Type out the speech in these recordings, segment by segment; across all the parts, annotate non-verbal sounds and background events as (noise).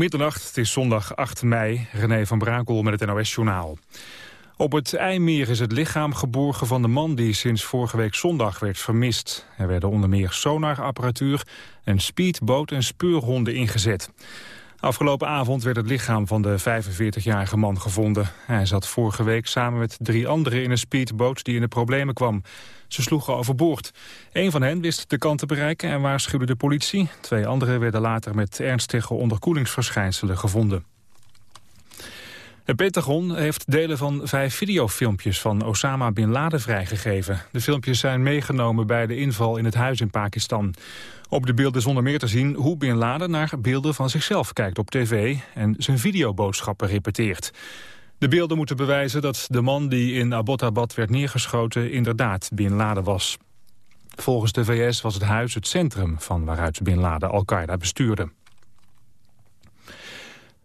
Middernacht, het is zondag 8 mei. René van Brakel met het NOS-journaal. Op het IJmeer is het lichaam geborgen van de man die sinds vorige week zondag werd vermist. Er werden onder meer sonarapparatuur, een speedboot en speurhonden ingezet. Afgelopen avond werd het lichaam van de 45-jarige man gevonden. Hij zat vorige week samen met drie anderen in een speedboot die in de problemen kwam. Ze sloegen overboord. Een van hen wist de kant te bereiken en waarschuwde de politie. Twee anderen werden later met ernstige onderkoelingsverschijnselen gevonden. Het Pentagon heeft delen van vijf videofilmpjes van Osama Bin Laden vrijgegeven. De filmpjes zijn meegenomen bij de inval in het huis in Pakistan. Op de beelden zonder meer te zien hoe Bin Laden naar beelden van zichzelf kijkt op tv en zijn videoboodschappen repeteert. De beelden moeten bewijzen dat de man die in Abbottabad werd neergeschoten inderdaad Bin Laden was. Volgens de VS was het huis het centrum van waaruit Bin Laden Al-Qaeda bestuurde.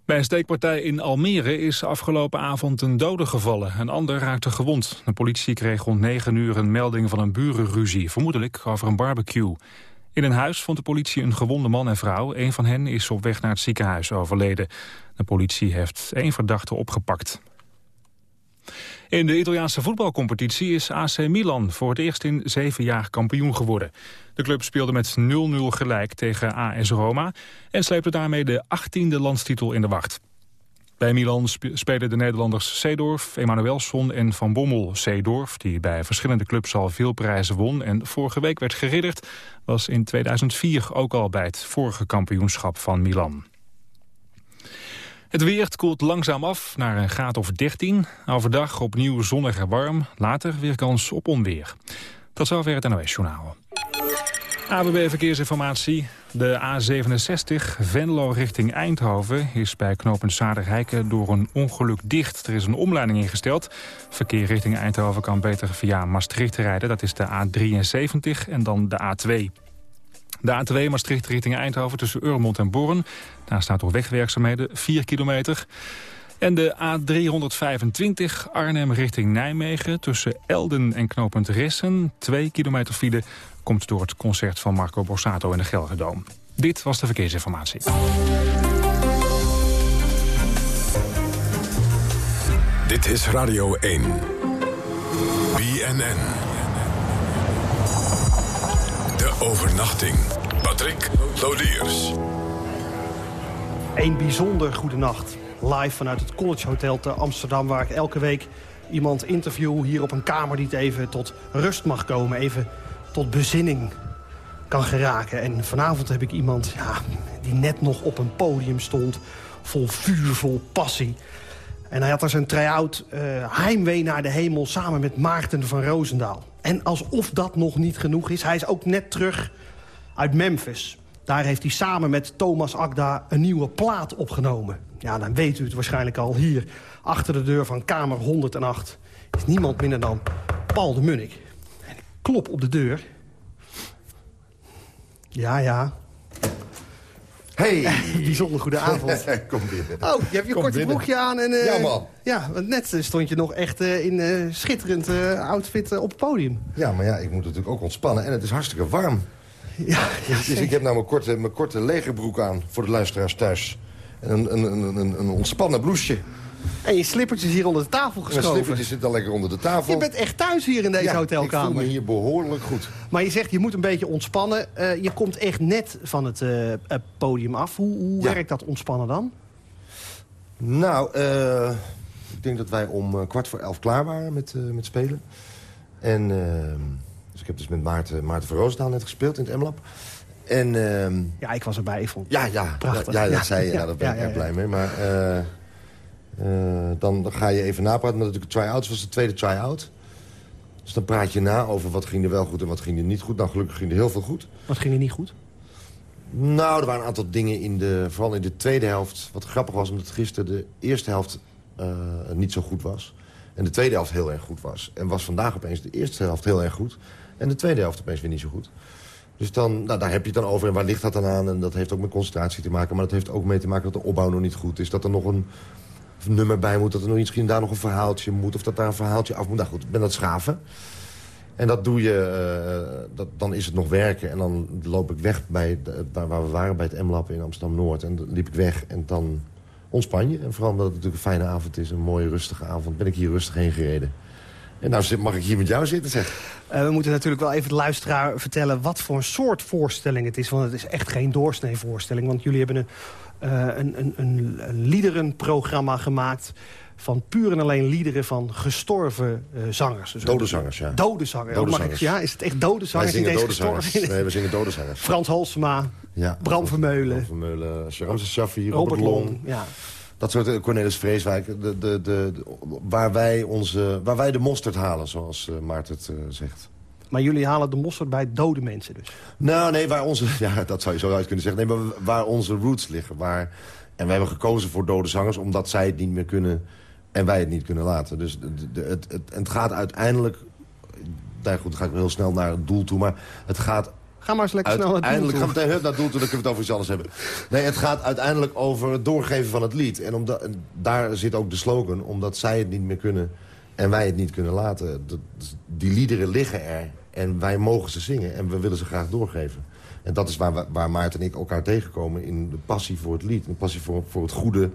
Bij een steekpartij in Almere is afgelopen avond een dode gevallen. Een ander raakte gewond. De politie kreeg rond 9 uur een melding van een burenruzie, vermoedelijk over een barbecue. In een huis vond de politie een gewonde man en vrouw. Een van hen is op weg naar het ziekenhuis overleden. De politie heeft één verdachte opgepakt. In de Italiaanse voetbalcompetitie is AC Milan voor het eerst in zeven jaar kampioen geworden. De club speelde met 0-0 gelijk tegen AS Roma en sleepte daarmee de 18e landstitel in de wacht. Bij Milan spelen de Nederlanders Seedorf, Emanuelsson en Van Bommel. Seedorf, die bij verschillende clubs al veel prijzen won en vorige week werd geridderd, was in 2004 ook al bij het vorige kampioenschap van Milan. Het weer koelt langzaam af naar een graad of 13. Overdag opnieuw zonnig en warm. Later weer kans op onweer. Tot zover het NOS-journaal. ABB Verkeersinformatie. De A67 Venlo richting Eindhoven is bij knooppunt Zaderheiken door een ongeluk dicht. Er is een omleiding ingesteld. Verkeer richting Eindhoven kan beter via Maastricht rijden. Dat is de A73 en dan de A2. De A2 Maastricht richting Eindhoven tussen Urmond en Borren. Daar staat door wegwerkzaamheden 4 kilometer. En de A325 Arnhem richting Nijmegen tussen Elden en knooppunt Ressen. 2 kilometer file komt door het concert van Marco Borsato in de Gelderdoom. Dit was de verkeersinformatie. Dit is Radio 1. BNN. Overnachting. Patrick Lodiers. Een bijzonder goede nacht. Live vanuit het College Hotel te Amsterdam... waar ik elke week iemand interview hier op een kamer... die het even tot rust mag komen, even tot bezinning kan geraken. En vanavond heb ik iemand ja, die net nog op een podium stond... vol vuur, vol passie. En hij had daar zijn try-out uh, heimwee naar de hemel... samen met Maarten van Roosendaal. En alsof dat nog niet genoeg is, hij is ook net terug uit Memphis. Daar heeft hij samen met Thomas Akda een nieuwe plaat opgenomen. Ja, dan weet u het waarschijnlijk al. Hier, achter de deur van kamer 108... is niemand minder dan Paul de Munnik. En ik klop op de deur. Ja, ja, Hey. (laughs) Bijzonder goede avond. (laughs) Kom binnen. Oh, je hebt je korte broekje aan. En, uh, ja, man. Ja, want net eh, stond je nog echt uh, in uh, schitterend outfit op het podium. Ja, maar ja, ik moet natuurlijk ook ontspannen. En het is hartstikke warm. (laughs) Ja, ja dus, dus ik heb nou mijn korte, mijn korte legerbroek aan voor de luisteraars thuis. En een, een, een, een, een ontspannen blouseje. En je slippertjes hier onder de tafel geschoven. Mijn slippertjes zitten lekker onder de tafel. Je bent echt thuis hier in deze ja, hotelkamer. ik voel me hier behoorlijk goed. Maar je zegt, je moet een beetje ontspannen. Uh, je komt echt net van het uh, podium af. Hoe, hoe ja. werkt dat ontspannen dan? Nou, uh, ik denk dat wij om kwart voor elf klaar waren met, met spelen. En dus ik heb dus met Maarten, Maarten van Roosendaal net gespeeld in het M-Lab. En, ja, ik was erbij. Ik vond ja, ja, prachtig. Ja, dat zei je. Ja, (laughs) daar ben ik erg blij mee. Maar... Uh, dan, ga je even napraten. Maar natuurlijk try-outs was de tweede try-out. Dus dan praat je na over wat ging er wel goed en wat ging er niet goed. Nou, gelukkig ging er heel veel goed. Wat ging er niet goed? Nou, er waren een aantal dingen, in de, vooral in de tweede helft... wat grappig was, omdat gisteren de eerste helft uh, niet zo goed was. En de tweede helft heel erg goed was. En was vandaag opeens de eerste helft heel erg goed. En de tweede helft opeens weer niet zo goed. Dus dan, nou, daar heb je het dan over. En waar ligt dat dan aan? En dat heeft ook met concentratie te maken. Maar dat heeft ook mee te maken dat de opbouw nog niet goed is. Dat er nog een nummer bij moet. Dat er nog misschien daar nog een verhaaltje moet. Of dat daar een verhaaltje af moet. Nou goed, ik ben dat schaven. En dat doe je, uh, dat, dan is het nog werken. En dan loop ik weg bij waar, we waren, bij het M-Lab in Amsterdam-Noord. En dan liep ik weg en dan ontspan je. En vooral omdat het natuurlijk een fijne avond is, een mooie rustige avond... ben ik hier rustig heen gereden. En nou mag ik hier met jou zitten, zeg. Uh, we moeten natuurlijk wel even de luisteraar vertellen... wat voor een soort voorstelling het is. Want het is echt geen doorsnee voorstelling. Want jullie hebben een, een, een, een, een liederenprogramma gemaakt van puur en alleen liederen van gestorven uh, zangers. Dus dode zangers, ja. Dode zangers. Dode zangers. ja, is het echt dode zangers in deze dode zangers. Nee, we zingen dode zangers. Frans Halsema, ja, Bram Vermeulen. Bram Vermeulen, Ramses Shaffi, Robert, Robert Long. Ja. Dat soort eh, Cornelis Vreeswijk, de, de, de, waar, wij onze, waar wij de mosterd halen, zoals Maarten het uh, zegt. Maar jullie halen de mosterd bij dode mensen dus? Nou, nee, waar onze, (laughs) ja, dat zou je zo uit kunnen zeggen. Nee, maar waar onze roots liggen. Waar, en we hebben gekozen voor dode zangers omdat zij het niet meer kunnen en wij het niet kunnen laten. Dus de, de, het, het, het gaat uiteindelijk... Nou goed, dan ga ik heel snel naar het doel toe. Maar het gaat Ga maar eens lekker snel naar het doel toe. gaan we meteen naar het doel toe, dan kunnen we het over iets anders hebben. Nee, het gaat uiteindelijk over het doorgeven van het lied. En omdat, daar zit ook de slogan, omdat zij het niet meer kunnen en wij het niet kunnen laten. Die liederen liggen er en wij mogen ze zingen en we willen ze graag doorgeven. En dat is waar, waar Maarten en ik elkaar tegenkomen in de passie voor het lied. De passie voor, voor het goede,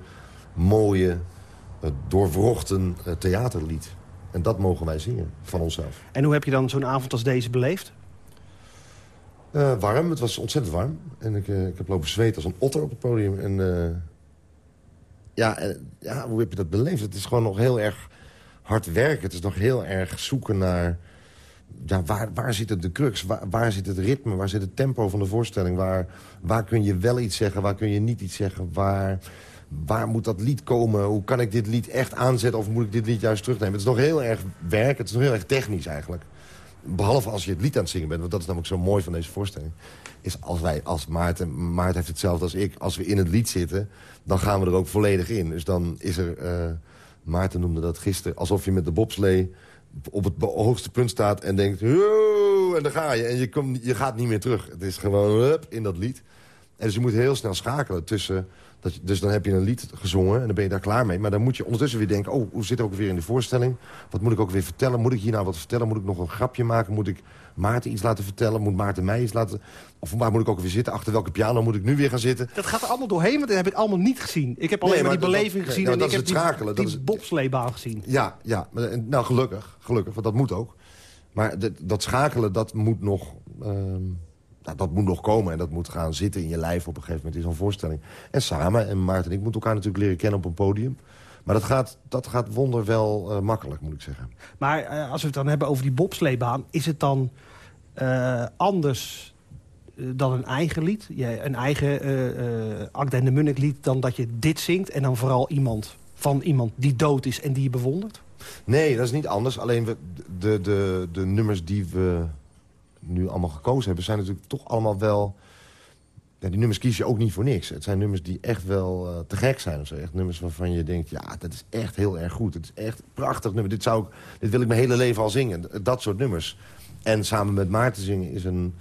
mooie, doorwrochten eh, theaterlied. En dat mogen wij zingen van onszelf. En hoe heb je dan zo'n avond als deze beleefd? Uh, warm, het was ontzettend warm. En ik, uh, ik heb lopen zweten als een otter op het podium. En uh, ja, ja, hoe heb je dat beleefd? Het is gewoon nog heel erg hard werken. Het is nog heel erg zoeken naar... Ja, waar, waar zit het de crux? Waar, waar zit het ritme? Waar zit het tempo van de voorstelling? Waar, waar kun je wel iets zeggen? Waar kun je niet iets zeggen? Waar, waar moet dat lied komen? Hoe kan ik dit lied echt aanzetten? Of moet ik dit lied juist terugnemen? Het is nog heel erg werk. Het is nog heel erg technisch eigenlijk. Behalve als je het lied aan het zingen bent. Want dat is namelijk zo mooi van deze voorstelling. Is als wij, als Maarten, Maarten heeft hetzelfde als ik. Als we in het lied zitten, dan gaan we er ook volledig in. Dus dan is er... Uh, Maarten noemde dat gisteren. Alsof je met de bobslee op het hoogste punt staat en denkt... en dan ga je. En je, komt, je gaat niet meer terug. Het is gewoon hup, in dat lied. En dus je moet heel snel schakelen tussen dat dus dan heb je een lied gezongen en dan ben je daar klaar mee. Maar dan moet je ondertussen weer denken, oh, hoe zit het ook weer in de voorstelling? Wat moet ik ook weer vertellen? Moet ik hier nou wat vertellen? Moet ik nog een grapje maken? Moet ik Maarten iets laten vertellen? Moet Maarten mij iets laten... Of waar moet ik ook weer zitten? Achter welke piano moet ik nu weer gaan zitten? Dat gaat er allemaal doorheen, want dat heb ik allemaal niet gezien. Ik heb alleen nee, maar, die beleving gezien nee, en ik heb schakelen, die, die bobsleebaan gezien. Ja, ja, nou gelukkig, gelukkig, want dat moet ook. Maar dat schakelen, dat moet nog... Ehm, nou, dat moet nog komen en dat moet gaan zitten in je lijf op een gegeven moment in zo'n voorstelling. En samen, en Maarten en ik moeten elkaar natuurlijk leren kennen op een podium. Maar dat gaat, dat gaat wonder wel uh, makkelijk, moet ik zeggen. Maar uh, als we het dan hebben over die bobsleebaan... is het dan uh, anders dan een eigen lied? Ja, een eigen uh, en de Munnik lied dan dat je dit zingt... en dan vooral iemand van iemand die dood is en die je bewondert? Nee, dat is niet anders. Alleen we, de, de, de nummers die we nu allemaal gekozen hebben... zijn natuurlijk toch allemaal wel... Ja, die nummers kies je ook niet voor niks. Het zijn nummers die echt wel te gek zijn. Of zo. Echt nummers waarvan je denkt, ja, dat is echt heel erg goed. Het is echt prachtig nummer. Dit, zou ik, dit wil ik mijn hele leven al zingen. Dat soort nummers. En samen met Maarten zingen is een...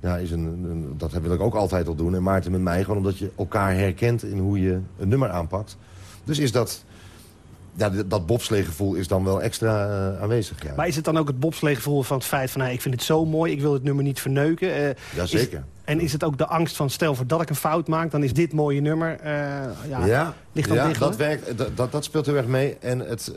Ja, is een, een, dat wil ik ook altijd al doen. En Maarten met mij, gewoon omdat je elkaar herkent... in hoe je een nummer aanpakt. Dus is dat ja, dat bobsleegevoel is dan wel extra uh, aanwezig. Ja. Maar is het dan ook het bobsleegevoel van het feit van... Nou, ik vind het zo mooi, ik wil het nummer niet verneuken? Uh, Jazeker. En is het ook de angst van, stel voor dat ik een fout maak... dan is dit mooie nummer, uh, ja, ja, ligt dan ja, dicht, dat, werkt, dat, dat, dat, speelt heel erg mee. En het,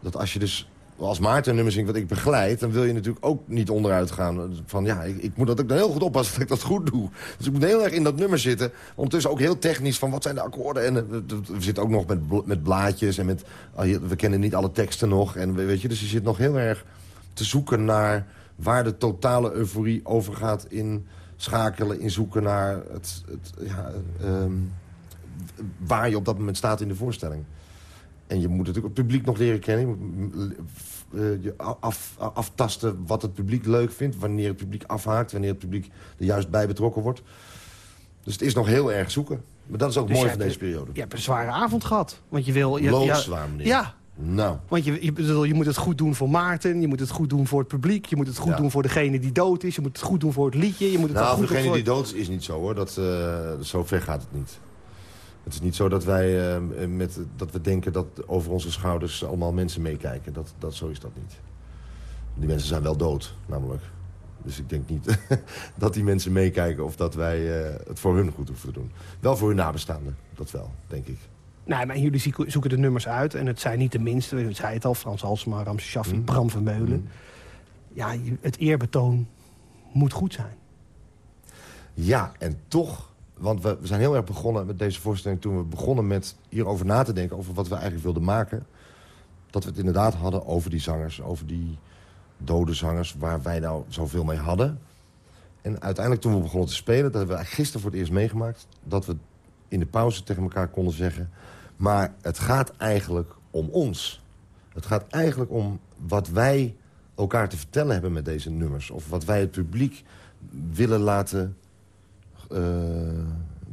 dat als je dus als Maarten een nummer zingt wat ik begeleid... dan wil je natuurlijk ook niet onderuit gaan. Van ja, ik, ik moet dat ook dan heel goed oppassen dat ik dat goed doe. Dus ik moet heel erg in dat nummer zitten. Ondertussen ook heel technisch van wat zijn de akkoorden. En eh, we zitten ook nog met, met blaadjes en met... Ah, we kennen niet alle teksten nog. En weet je, dus je zit nog heel erg te zoeken naar... waar de totale euforie over gaat in schakelen... in zoeken naar het ja, ehm, waar je op dat moment staat in de voorstelling. En je moet natuurlijk het publiek nog leren kennen. Je moet uh, je af, aftasten wat het publiek leuk vindt. Wanneer het publiek afhaakt. Wanneer het publiek er juist bij betrokken wordt. Dus het is nog heel erg zoeken. Maar dat is ook dus mooi van deze periode. Je hebt een zware avond gehad. Want je wil... Je, Loodzwaar, meneer. Ja. Nou. Want je, je, je moet het goed doen voor Maarten. Je moet het goed doen voor het publiek. Je moet het goed doen voor degene die dood is. Je moet het goed doen voor het liedje. Je moet het nou, goed voor degene die dood is, is niet zo hoor. Dat, uh, zo ver gaat het niet. Het is niet zo dat wij uh, met, dat we denken dat over onze schouders allemaal mensen meekijken. Dat, dat, zo is dat niet. Die mensen zijn wel dood, namelijk. Dus ik denk niet (laughs) dat die mensen meekijken of dat wij eh, het voor hun goed hoeven te doen. Wel voor hun nabestaanden, dat wel, denk ik. Nee, maar jullie zoeken de nummers uit. En het zijn niet de minste. We zei het al, Frans Halsema, Ramse Shaffi, mm. Bram Vermeulen. Mm. Ja, het eerbetoon moet goed zijn. Ja, en toch... Want we, we zijn heel erg begonnen met deze voorstelling... toen we begonnen met hierover na te denken... over wat we eigenlijk wilden maken. Dat we het inderdaad hadden over die zangers. Over die dode zangers waar wij nou zoveel mee hadden. En uiteindelijk toen we begonnen te spelen... dat hebben we gisteren voor het eerst meegemaakt... dat we in de pauze tegen elkaar konden zeggen... maar het gaat eigenlijk om ons. Het gaat eigenlijk om wat wij elkaar te vertellen hebben met deze nummers. Of wat wij het publiek willen laten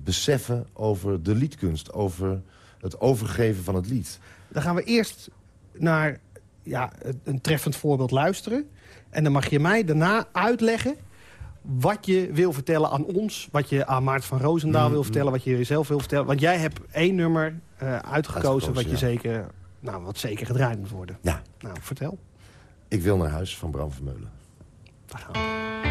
beseffen over de liedkunst. Over het overgeven van het lied. Dan gaan we eerst naar ja, een treffend voorbeeld luisteren. En dan mag je mij daarna uitleggen wat je wil vertellen aan ons. Wat je aan Maarten van Roosendaal wil mm-hmm. vertellen. Wat je jezelf wil vertellen. Want jij hebt één nummer uh, uitgekozen, wat, je zeker, nou, wat zeker gedraaid moet worden. Ja. Nou, vertel. Ik wil naar huis van Bram Vermeulen. Daar gaan we.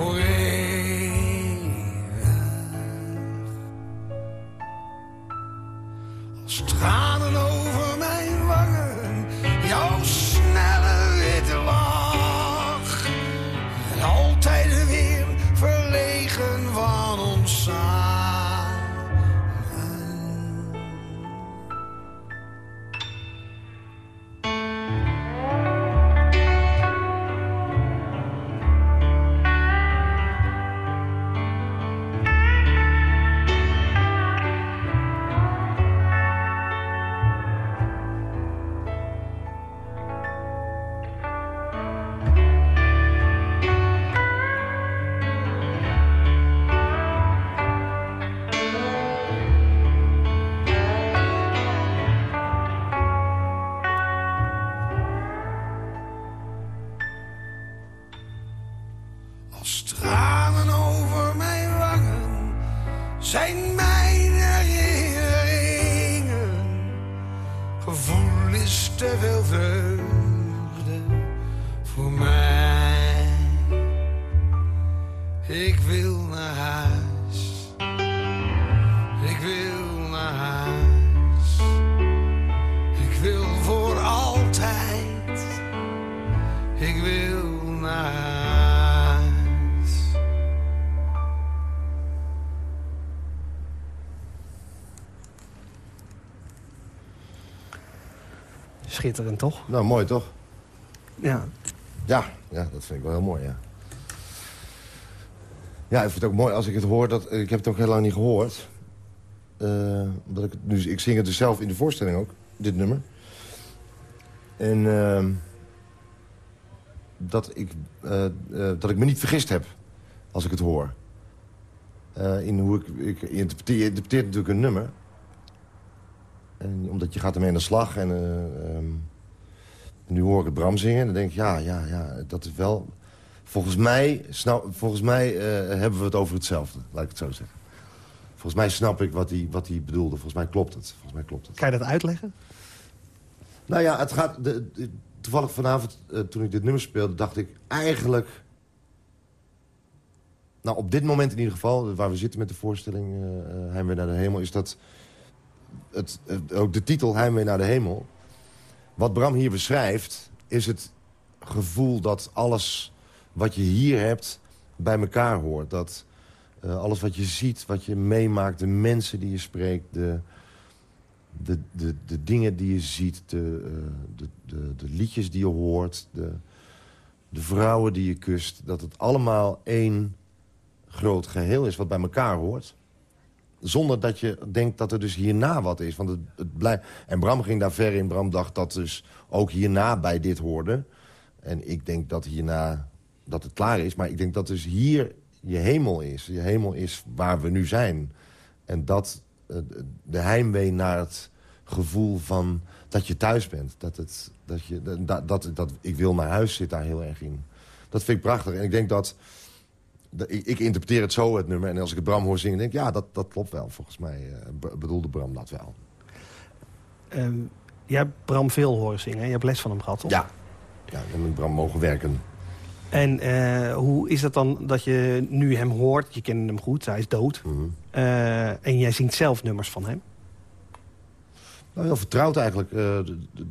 forever. Schitterend, toch? Nou, mooi, toch? Ja. Ja, ja dat vind ik wel heel mooi, ja. Ja, ik vind het ook mooi als ik het hoor. Dat, ik heb het ook heel lang niet gehoord. Uh, omdat ik, dus, ik zing het dus zelf in de voorstelling ook, dit nummer. En uh, dat, ik, uh, dat ik me niet vergist heb als ik het hoor. in hoe ik, ik interpreteer, je interpreteert natuurlijk een nummer. En, omdat je gaat ermee aan de slag. En um, nu hoor ik Bram zingen. Dan denk ik, ja, ja, ja, dat is wel... Volgens mij, snap, volgens mij hebben we het over hetzelfde, laat ik het zo zeggen. Volgens mij snap ik wat hij, wat hij bedoelde. Volgens mij klopt het. Volgens mij klopt het. Kan je dat uitleggen? Nou ja, het gaat... De, toevallig vanavond, uh, toen ik dit nummer speelde, dacht ik eigenlijk... Nou, op dit moment in ieder geval, waar we zitten met de voorstelling uh, Heimwee naar de Hemel... is dat ook de titel Heimwee naar de Hemel... Wat Bram hier beschrijft, is het gevoel dat alles wat je hier hebt bij elkaar hoort. Dat uh, alles wat je ziet, wat je meemaakt, de mensen die je spreekt... de, de, de, de dingen die je ziet, de, uh, de, de, de, liedjes die je hoort... De, de vrouwen die je kust, dat het allemaal één groot geheel is wat bij elkaar hoort. Zonder dat je denkt dat er dus hierna wat is. Want het, het. En Bram ging daar ver in. Bram dacht dat dus ook hierna bij dit hoorde. En ik denk dat hierna dat het klaar is. Maar ik denk dat dus hier je hemel is. Je hemel is waar we nu zijn. En dat eh, de heimwee naar het gevoel van dat je thuis bent. Dat het, dat je, dat, dat, dat, ik wil naar huis zit daar heel erg in. Dat vind ik prachtig. En ik denk dat... ik, ik, interpreteer het zo, het nummer. En als ik het Bram hoor zingen, denk ik... ja, dat, dat klopt wel. Volgens mij uh, bedoelde Bram dat wel. Um, jij hebt Bram veel horen zingen. Je hebt les van hem gehad, toch? Ja. Ja, ik heb met Bram mogen werken. En uh, hoe is dat dan dat je nu hem hoort? Je kent hem goed, hij is dood. Mm -hmm. uh, en jij zingt zelf nummers van hem? Nou, heel vertrouwd eigenlijk.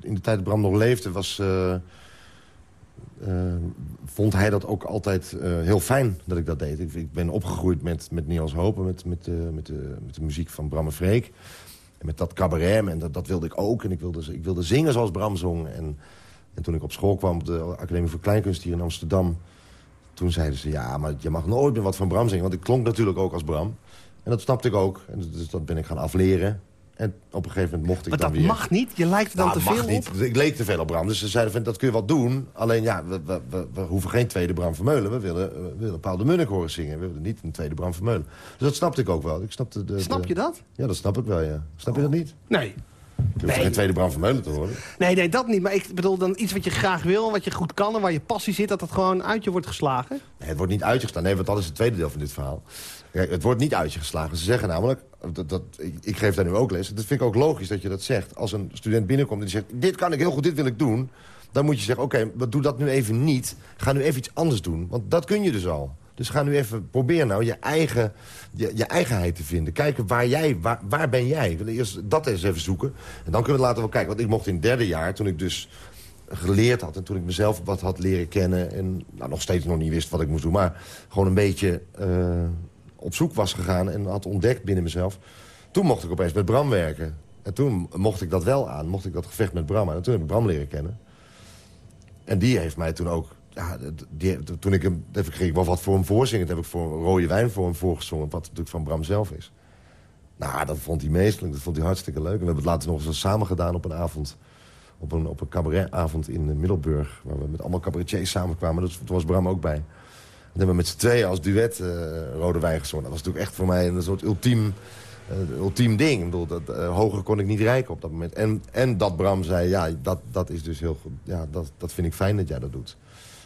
In de tijd dat Bram nog leefde was... vond hij dat ook altijd heel fijn dat ik dat deed. Ik, ik, ben opgegroeid met, met Niels Hopen, met, met, met, de, met de muziek van Bram en Freek. En met dat cabaret, en dat, dat wilde ik ook. En ik wilde, ik wilde zingen zoals Bram zong. En en toen ik op school kwam op de Academie voor Kleinkunst hier in Amsterdam... toen zeiden ze, ja, maar je mag nooit meer wat van Bram zingen. Want ik klonk natuurlijk ook als Bram. En dat snapte ik ook. En dus dat ben ik gaan afleren. En op een gegeven moment mocht ik maar dan weer... Maar dat mag niet? Je lijkt er dan nou, te veel niet. op? Ik leek te veel op Bram. Dus ze zeiden, van, dat kun je wel doen. Alleen ja, we, we, we, we, hoeven geen tweede Bram Vermeulen. We willen, we willen Paul de Munnik horen zingen. We willen niet een tweede Bram Vermeulen. Dus dat snapte ik ook wel. Ik snapte de, Snap je dat? Ja, dat snap ik wel, ja. Snap je dat niet? Nee. Je hoeft geen tweede Bram Vermeulen te horen. Nee, nee, dat niet. Maar ik bedoel dan iets wat je graag wil, wat je goed kan... en waar je passie zit, dat het gewoon uit je wordt geslagen? Nee, het wordt niet uitgeslagen. Nee, want dat is het tweede deel van dit verhaal. Kijk, het wordt niet uitgeslagen. Ze zeggen namelijk, dat, dat, ik, geef daar nu ook les... dat vind ik ook logisch dat je dat zegt. Als een student binnenkomt en die zegt... dit kan ik heel goed, dit wil ik doen... dan moet je zeggen, oké, okay, doe dat nu even niet. Ga nu even iets anders doen. Want dat kun je dus al. Dus ga nu even proberen nou je, eigen, je, je eigenheid te vinden. Kijken waar jij, waar, waar ben jij? eerst dat eens even zoeken. En dan kunnen we later wel kijken. Want ik mocht in het derde jaar, toen ik dus geleerd had... en toen ik mezelf wat had leren kennen... en nou, nog steeds nog niet wist wat ik moest doen... maar gewoon een beetje uh, op zoek was gegaan en had ontdekt binnen mezelf... toen mocht ik opeens met Bram werken. En toen mocht ik dat wel aan, mocht ik dat gevecht met Bram aan. En toen heb ik Bram leren kennen. En die heeft mij toen ook ja, toen ik hem, heb ik wel wat voor hem voorzingen. Dat heb ik voor rode wijn voor hem voorgezongen. Wat natuurlijk van Bram zelf is. Nou, dat vond hij meestelijk. Dat vond hij hartstikke leuk. En we hebben het later nog eens samen gedaan op een avond. Op een, op een cabaretavond in Middelburg. Waar we met allemaal cabaretiers samenkwamen. Dus, toen was Bram ook bij. En hebben met z'n tweeën als duet uh, rode wijn gezongen. Dat was natuurlijk echt voor mij een soort ultiem, uh, ultiem ding. Ik bedoel, dat, uh, hoger kon ik niet rijken op dat moment. En, en dat Bram zei, ja, dat, dat is dus heel goed. Ja, dat, dat vind ik fijn dat jij dat doet.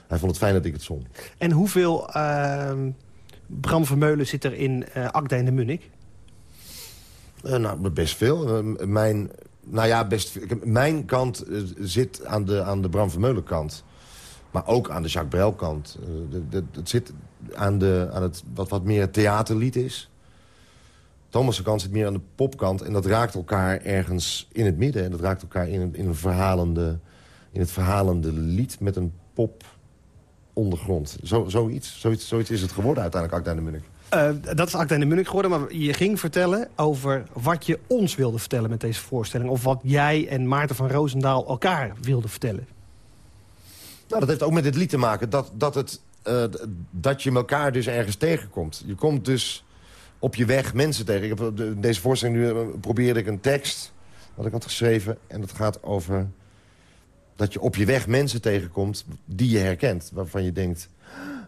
Hij vond het fijn dat ik het zong. En hoeveel uh, Bram Vermeulen zit er in uh, Akda en de Munnik? Uh, nou, best veel. mijn, nou ja, best Mijn kant zit aan de, aan de Bram Vermeulen kant. Maar ook aan de Jacques Brel kant. het zit aan, de, aan het wat, wat meer theaterlied is. Thomas' kant zit meer aan de popkant. En dat raakt elkaar ergens in het midden. En dat raakt elkaar in, in, een verhalende, in het verhalende lied met een pop ondergrond. Zo, zoiets, zoiets, zoiets is het geworden uiteindelijk, Akda de Munnik. Uh, dat is Akda de Munnik geworden, maar je ging vertellen over wat je ons wilde vertellen met deze voorstelling. Of wat jij en Maarten van Roosendaal elkaar wilden vertellen. Nou, dat heeft ook met dit lied te maken. Dat, dat het eh, dat je elkaar dus ergens tegenkomt. Je komt dus op je weg mensen tegen. Ik heb, de, deze voorstelling nu uh, probeerde ik een tekst wat ik had geschreven. En dat gaat over dat je op je weg mensen tegenkomt die je herkent. Waarvan je denkt,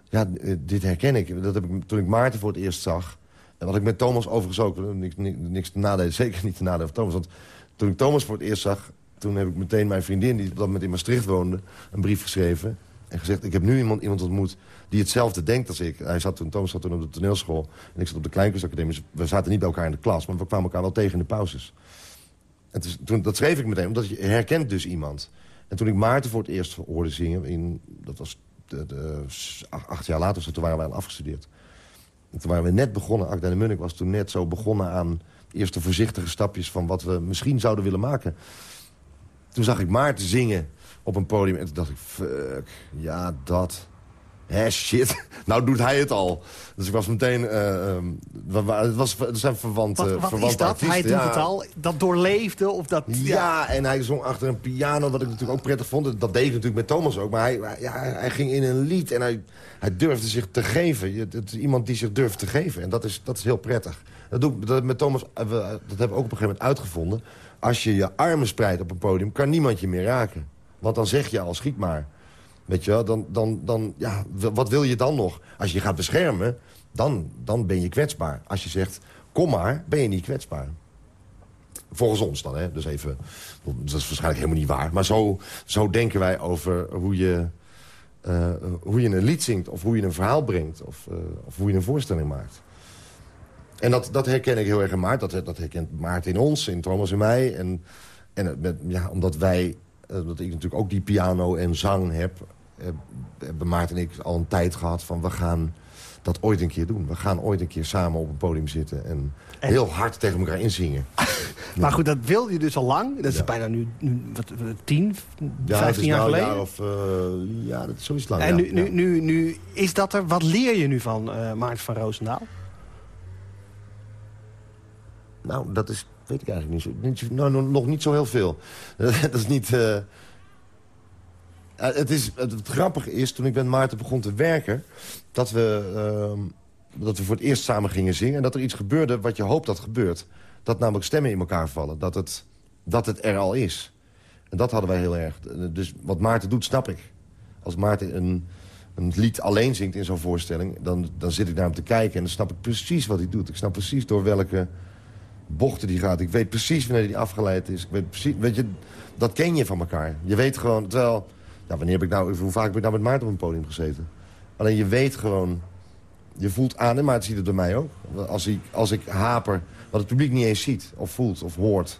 ja, eh, dit herken ik. Dat heb ik toen ik Maarten voor het eerst zag. En wat ik met Thomas overigens ook, niks, niks (laughs) zeker niet te nadelen van Thomas. Want toen ik Thomas voor het eerst zag, toen heb ik meteen mijn vriendin... die dat moment in Maastricht woonde, een brief geschreven. En gezegd, ik heb nu iemand, iemand ontmoet die hetzelfde denkt als ik. Hij zat toen, Thomas zat toen op de toneelschool en ik zat op de Kleinkunstacademie. Dus we zaten niet bij elkaar in de klas, maar we kwamen elkaar wel tegen in de pauzes. En toen, dat schreef ik meteen, omdat je herkent dus iemand. En toen ik Maarten voor het eerst hoorde zingen, in, dat was de, de, acht jaar later, toen waren wij al afgestudeerd. En toen waren we net begonnen, Akda de Munnik was toen net zo begonnen aan eerste voorzichtige stapjes van wat we misschien zouden willen maken. Toen zag ik Maarten zingen op een podium en toen dacht ik, fuck, ja, dat... Hé, shit. (laughs) Nou doet hij het al. Dus ik was meteen... Uh, het, was, het zijn verwante Wat, wat verwante is dat? Hij doet het al. Dat doorleefde? Of dat, ja. ja. en hij zong achter een piano, wat ik natuurlijk ook prettig vond. Dat deed ik natuurlijk met Thomas ook. Maar hij, ja, hij ging in een lied en hij, hij durfde zich te geven. Het is iemand die zich durft te geven. En dat is, dat is heel prettig. Dat, doe, dat met Thomas, dat hebben we ook op een gegeven moment uitgevonden. Als je je armen spreidt op een podium, kan niemand je meer raken. Want dan zeg je al, schiet maar. Weet je wel, dan, dan, dan, ja, wat wil je dan nog? Als je gaat beschermen, dan, dan ben je kwetsbaar. Als je zegt, kom maar, ben je niet kwetsbaar. Volgens ons dan, hè. Dus even, dat is waarschijnlijk helemaal niet waar. Maar zo, zo denken wij over hoe je, uh, hoe je een lied zingt... of hoe je een verhaal brengt, of, uh, of hoe je een voorstelling maakt. En dat, dat herken ik heel erg in Maart. Dat, dat herkent Maart in ons, in Thomas en mij. En, en met, ja, omdat wij, dat ik natuurlijk ook die piano en zang heb... Eh, hebben Maarten en ik al een tijd gehad van we gaan dat ooit een keer doen. We gaan ooit een keer samen op een podium zitten en, heel hard tegen elkaar inzingen. (laughs) maar goed, dat wil je dus al lang. Dat is bijna nu, nu wat, tien, ja, vijftien jaar nou geleden. Jaar of, uh, ja, dat is zoiets lang. En nu, nu, nu, nu, is dat er. Wat leer je nu van uh, Maarten van Roosendaal? Nou, dat is, weet ik eigenlijk niet zo. Nou, nog niet zo heel veel. (laughs) dat is niet... Uh, het, is, het, grappige is, toen ik met Maarten begon te werken... Dat we, uh, dat we voor het eerst samen gingen zingen... en dat er iets gebeurde wat je hoopt dat gebeurt. Dat namelijk stemmen in elkaar vallen. Dat het, dat het er al is. En dat hadden wij heel erg. Dus wat Maarten doet, snap ik. Als Maarten een, een lied alleen zingt in zo'n voorstelling... Dan, dan zit ik naar hem te kijken en dan snap ik precies wat hij doet. Ik snap precies door welke bochten die gaat. Ik weet precies wanneer die afgeleid is. Ik weet precies, weet je, dat ken je van elkaar. Je weet gewoon, terwijl... Ja, wanneer heb ik nou, hoe vaak heb ik nou met Maarten op een podium gezeten? Alleen je weet gewoon... Je voelt aan, en Maarten ziet het bij mij ook. Als ik, als ik haper, wat het publiek niet eens ziet, of voelt, of hoort...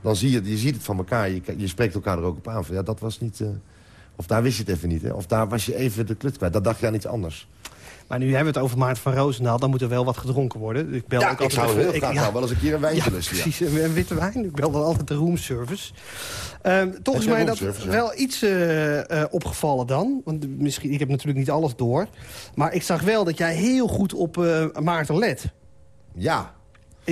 dan zie je, je ziet het van elkaar. Je, je spreekt elkaar er ook op aan. Van, ja, dat was niet... Uh, of daar wist je het even niet, hè? Of daar was je even de kluts kwijt. Dat dacht je aan iets anders. Maar nu hebben we het over Maarten van Roosendaal. Dan moet er wel wat gedronken worden. Ik bel ja, ook ik zou heel graag ja. wel eens een keer een wijntje ja, precies. Een witte wijn. Ik bel dan altijd de roomservice. Uh, toch is mij dat wel iets uh, uh, opgevallen dan. Want misschien, ik heb natuurlijk niet alles door. Maar ik zag wel dat jij heel goed op Maarten let. Ja,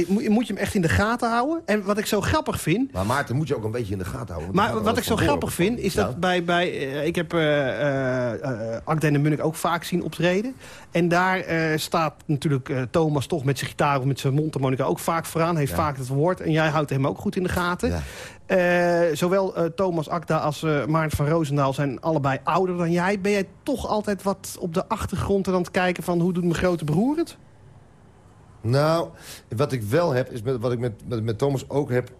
moet je hem echt in de gaten houden. En wat ik zo grappig vind... Maar Maarten moet je ook een beetje in de gaten houden. Maar wat ik zo grappig vind, is dat bij... bij uh, ik heb uh, uh, de Munnik ook vaak zien optreden. En daar staat natuurlijk Thomas toch met zijn gitaar of met zijn mondharmonica ook vaak vooraan. Heeft vaak het woord. En jij houdt hem ook goed in de gaten. Ja. zowel Thomas Akda als Maarten van Roosendaal zijn allebei ouder dan jij. Ben jij toch altijd wat op de achtergrond aan het kijken van... hoe doet mijn grote broer het? Nou, wat ik wel heb, is met, wat ik met, met, met Thomas ook heb...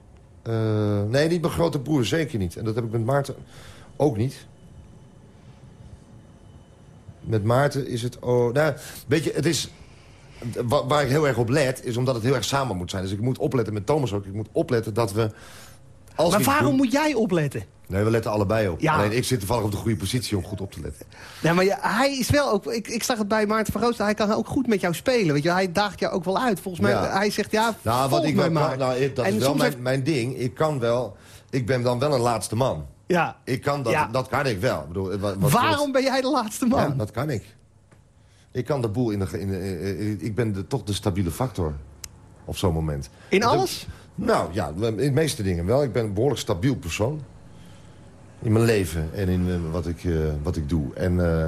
Uh, nee, niet mijn grote broer, zeker niet. En dat heb ik met Maarten ook niet. Met Maarten is het... Oh, nou, weet je, het is... Waar ik heel erg op let, is omdat het heel erg samen moet zijn. Dus ik moet opletten met Thomas ook. Ik moet opletten dat we... Als maar waarom moet jij opletten? Nee, we letten allebei op. Ja. Alleen ik zit toevallig op de goede positie om goed op te letten. Nee, maar hij is wel ook... Ik, ik zag het bij Maarten van Rooster. Hij kan ook goed met jou spelen. Weet je, hij daagt jou ook wel uit. Volgens mij, hij zegt ja, nou, wat ik wel, maar. Nou, dat is wel mijn, mijn ding. Ik kan wel... Ik ben dan wel een laatste man. Ja. Ik kan dat, ja. dat kan ik wel. Ik bedoel, wat, Waarom ben jij de laatste man? Ja, dat kan ik. Ik kan de boel in de... In ik ben de, toch de stabiele factor. Op zo'n moment. In alles? Nou ja, de meeste dingen wel. Ik ben een behoorlijk stabiel persoon in mijn leven en in uh, wat, ik, uh, wat ik doe. En, uh,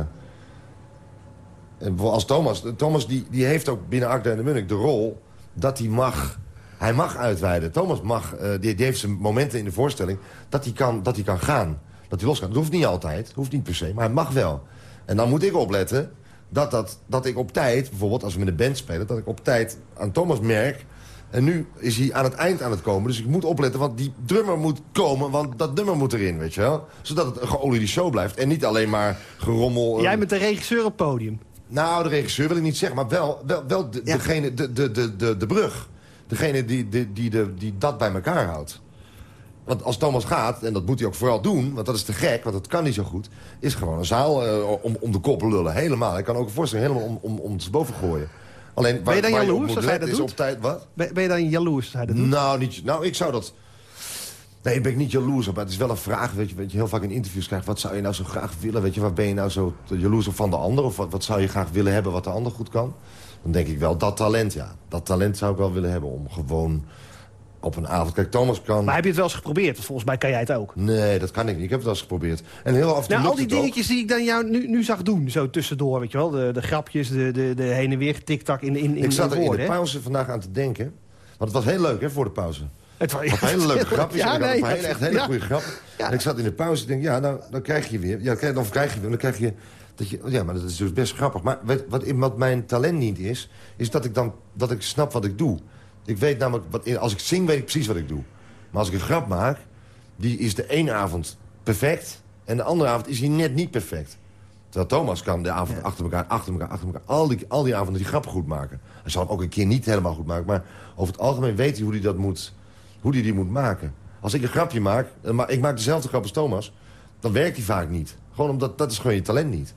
En als Thomas, Thomas die, die heeft ook binnen Akda en de Munnik de rol dat hij mag... Hij mag uitweiden. Thomas mag, die, die, heeft zijn momenten in de voorstelling dat hij kan, dat hij kan gaan. Dat hij los kan. Dat hoeft niet altijd, hoeft niet per se, maar hij mag wel. En dan moet ik opletten dat, dat, dat ik op tijd, bijvoorbeeld als we met een band spelen... dat ik op tijd aan Thomas merk... en nu is hij aan het eind aan het komen, dus ik moet opletten... want die drummer moet komen, want dat nummer moet erin, weet je wel? Zodat het een geoliede show blijft en niet alleen maar gerommel... Jij met de regisseur op het podium. Nou, de regisseur wil ik niet zeggen, maar wel, wel, wel de, degene, de, de, de, de, de brug. Degene die, die, die, de, die dat bij elkaar houdt. Want als Thomas gaat, en dat moet hij ook vooral doen... want dat is te gek, want dat kan niet zo goed... is gewoon een zaal uh, om, om de kop lullen. Helemaal. Hij kan ook een voorstelling helemaal om, om, om boven gooien. Alleen, waar, ben je dan jaloers als hij dat doet? Op tijd, wat? Ben, ben, je dan jaloers als hij dat doet? Nou, niet, nou, ik zou dat... Nee, ben ik niet jaloers op. Maar het is wel een vraag, weet je, weet je heel vaak in interviews krijgt... wat zou je nou zo graag willen? Weet je, waar ben je nou zo jaloers op van de ander? Of wat, wat zou je graag willen hebben wat de ander goed kan? Dan denk ik wel, dat talent, ja. Dat talent zou ik wel willen hebben om gewoon op een avond. Kijk, Thomas kan... Maar heb je het wel eens geprobeerd? Volgens mij kan jij het ook. Nee, dat kan ik niet. Ik heb het wel eens geprobeerd. En heel af en toe nou, al die dingetjes die ik dan jou nu, nu zag doen, zo tussendoor, weet je wel. De, de grapjes, de, de, de heen en weer tiktak in, in, in Ik zat er in de pauze vandaag aan te denken. Want het was heel leuk, hè, voor de pauze. Het was, ja, hele leuke (laughs) grapjes. Ja, nee, hele, echt hele goede grappen. En ik zat in de pauze en denk, ja, nou, dan krijg je weer. Ja, dan krijg je weer. Dan krijg je dat je, ja, maar dat is dus best grappig. Maar wat, wat mijn talent niet is, is dat ik dan dat ik snap wat ik doe. Ik weet namelijk, wat, als ik zing, weet ik precies wat ik doe. Maar als ik een grap maak, die is de ene avond perfect... en de andere avond is hij net niet perfect. Terwijl Thomas kan de avond achter elkaar, achter elkaar, achter elkaar... al die, al die avonden die grappen goed maken. Hij zal hem ook een keer niet helemaal goed maken... maar over het algemeen weet hij hoe hij dat moet, hoe hij die moet maken. Als ik een grapje maak, maar ik maak dezelfde grap als Thomas... dan werkt hij vaak niet. Gewoon omdat dat is gewoon je talent niet.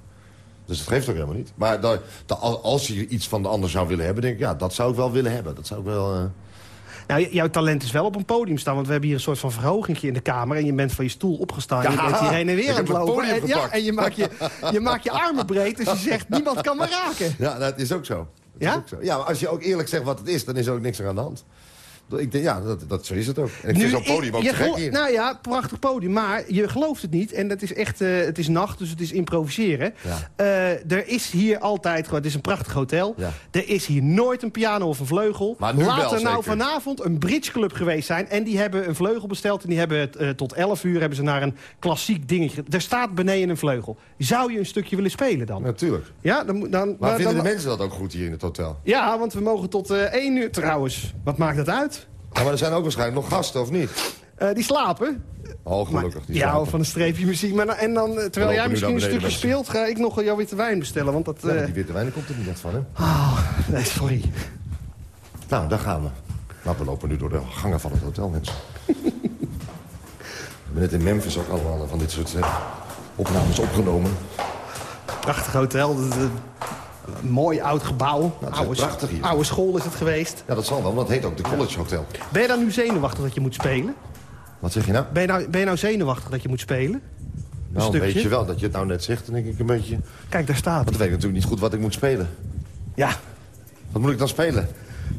Dus dat geeft ook helemaal niet. Maar dat, als je iets van de ander zou willen hebben... denk ik, ja, dat zou ik wel willen hebben. Dat zou ik wel... Uh... Nou, jouw talent is wel op een podium staan. Want we hebben hier een soort van verhoging in de kamer. En je bent van je stoel opgestaan. Ja, je bent hier heen en weer aan het lopen. En, ja, en je maakt je, je maakt je armen breed. Dus je zegt, (laughs) niemand kan me raken. Ja, dat is ook zo. Dat ja? Ook zo. Ja, maar als je ook eerlijk zegt wat het is, dan is er ook niks aan de hand. Ik denk, ja, dat, dat, zo is het ook. En ik nu, vind zo'n podium ook gek hier. Nou ja, prachtig podium. Maar je gelooft het niet. En dat is echt, uh, het is nacht, dus het is improviseren. Ja. Uh, er is hier altijd, het is een prachtig hotel. Ja. Er is hier nooit een piano of een vleugel. Maar nu Laat er nou vanavond een bridgeclub geweest zijn. En die hebben een vleugel besteld. En die hebben uh, tot 11 uur hebben ze naar een klassiek dingetje. Er staat beneden een vleugel. Zou je een stukje willen spelen dan? Natuurlijk. Ja, dan, dan, maar vinden dan, de mensen dat ook goed hier in het hotel? Ja, want we mogen tot 1 uur trouwens. Wat maakt dat uit? Ja, maar er zijn ook waarschijnlijk nog gasten, of niet? Uh, die slapen. Oh, gelukkig. Die ja, van een streepje muziek. Maar, en dan, eh, terwijl jij misschien een stukje speelt, ga ik nog jouw witte wijn bestellen. Want dat, die witte wijn komt er niet echt van, hè? Oh, nee, sorry. Nou, daar gaan we. Nou, we lopen nu door de gangen van het hotel, mensen. (laughs) we hebben net in Memphis ook allemaal van dit soort opnames opgenomen. Prachtig hotel. Een mooi oud gebouw. Nou, oude, prachtig hier. Oude school is het geweest. Ja, dat zal wel, want het heet ook de College Hotel. Ben je dan nu zenuwachtig dat je moet spelen? Wat zeg je nou? Ben je nou, ben je nou zenuwachtig dat je moet spelen? nou, weet je wel, dat je het nou net zegt, dan denk ik een beetje... Kijk, daar staat Want dan weet ik natuurlijk niet goed wat ik moet spelen. Ja. Wat moet ik dan spelen,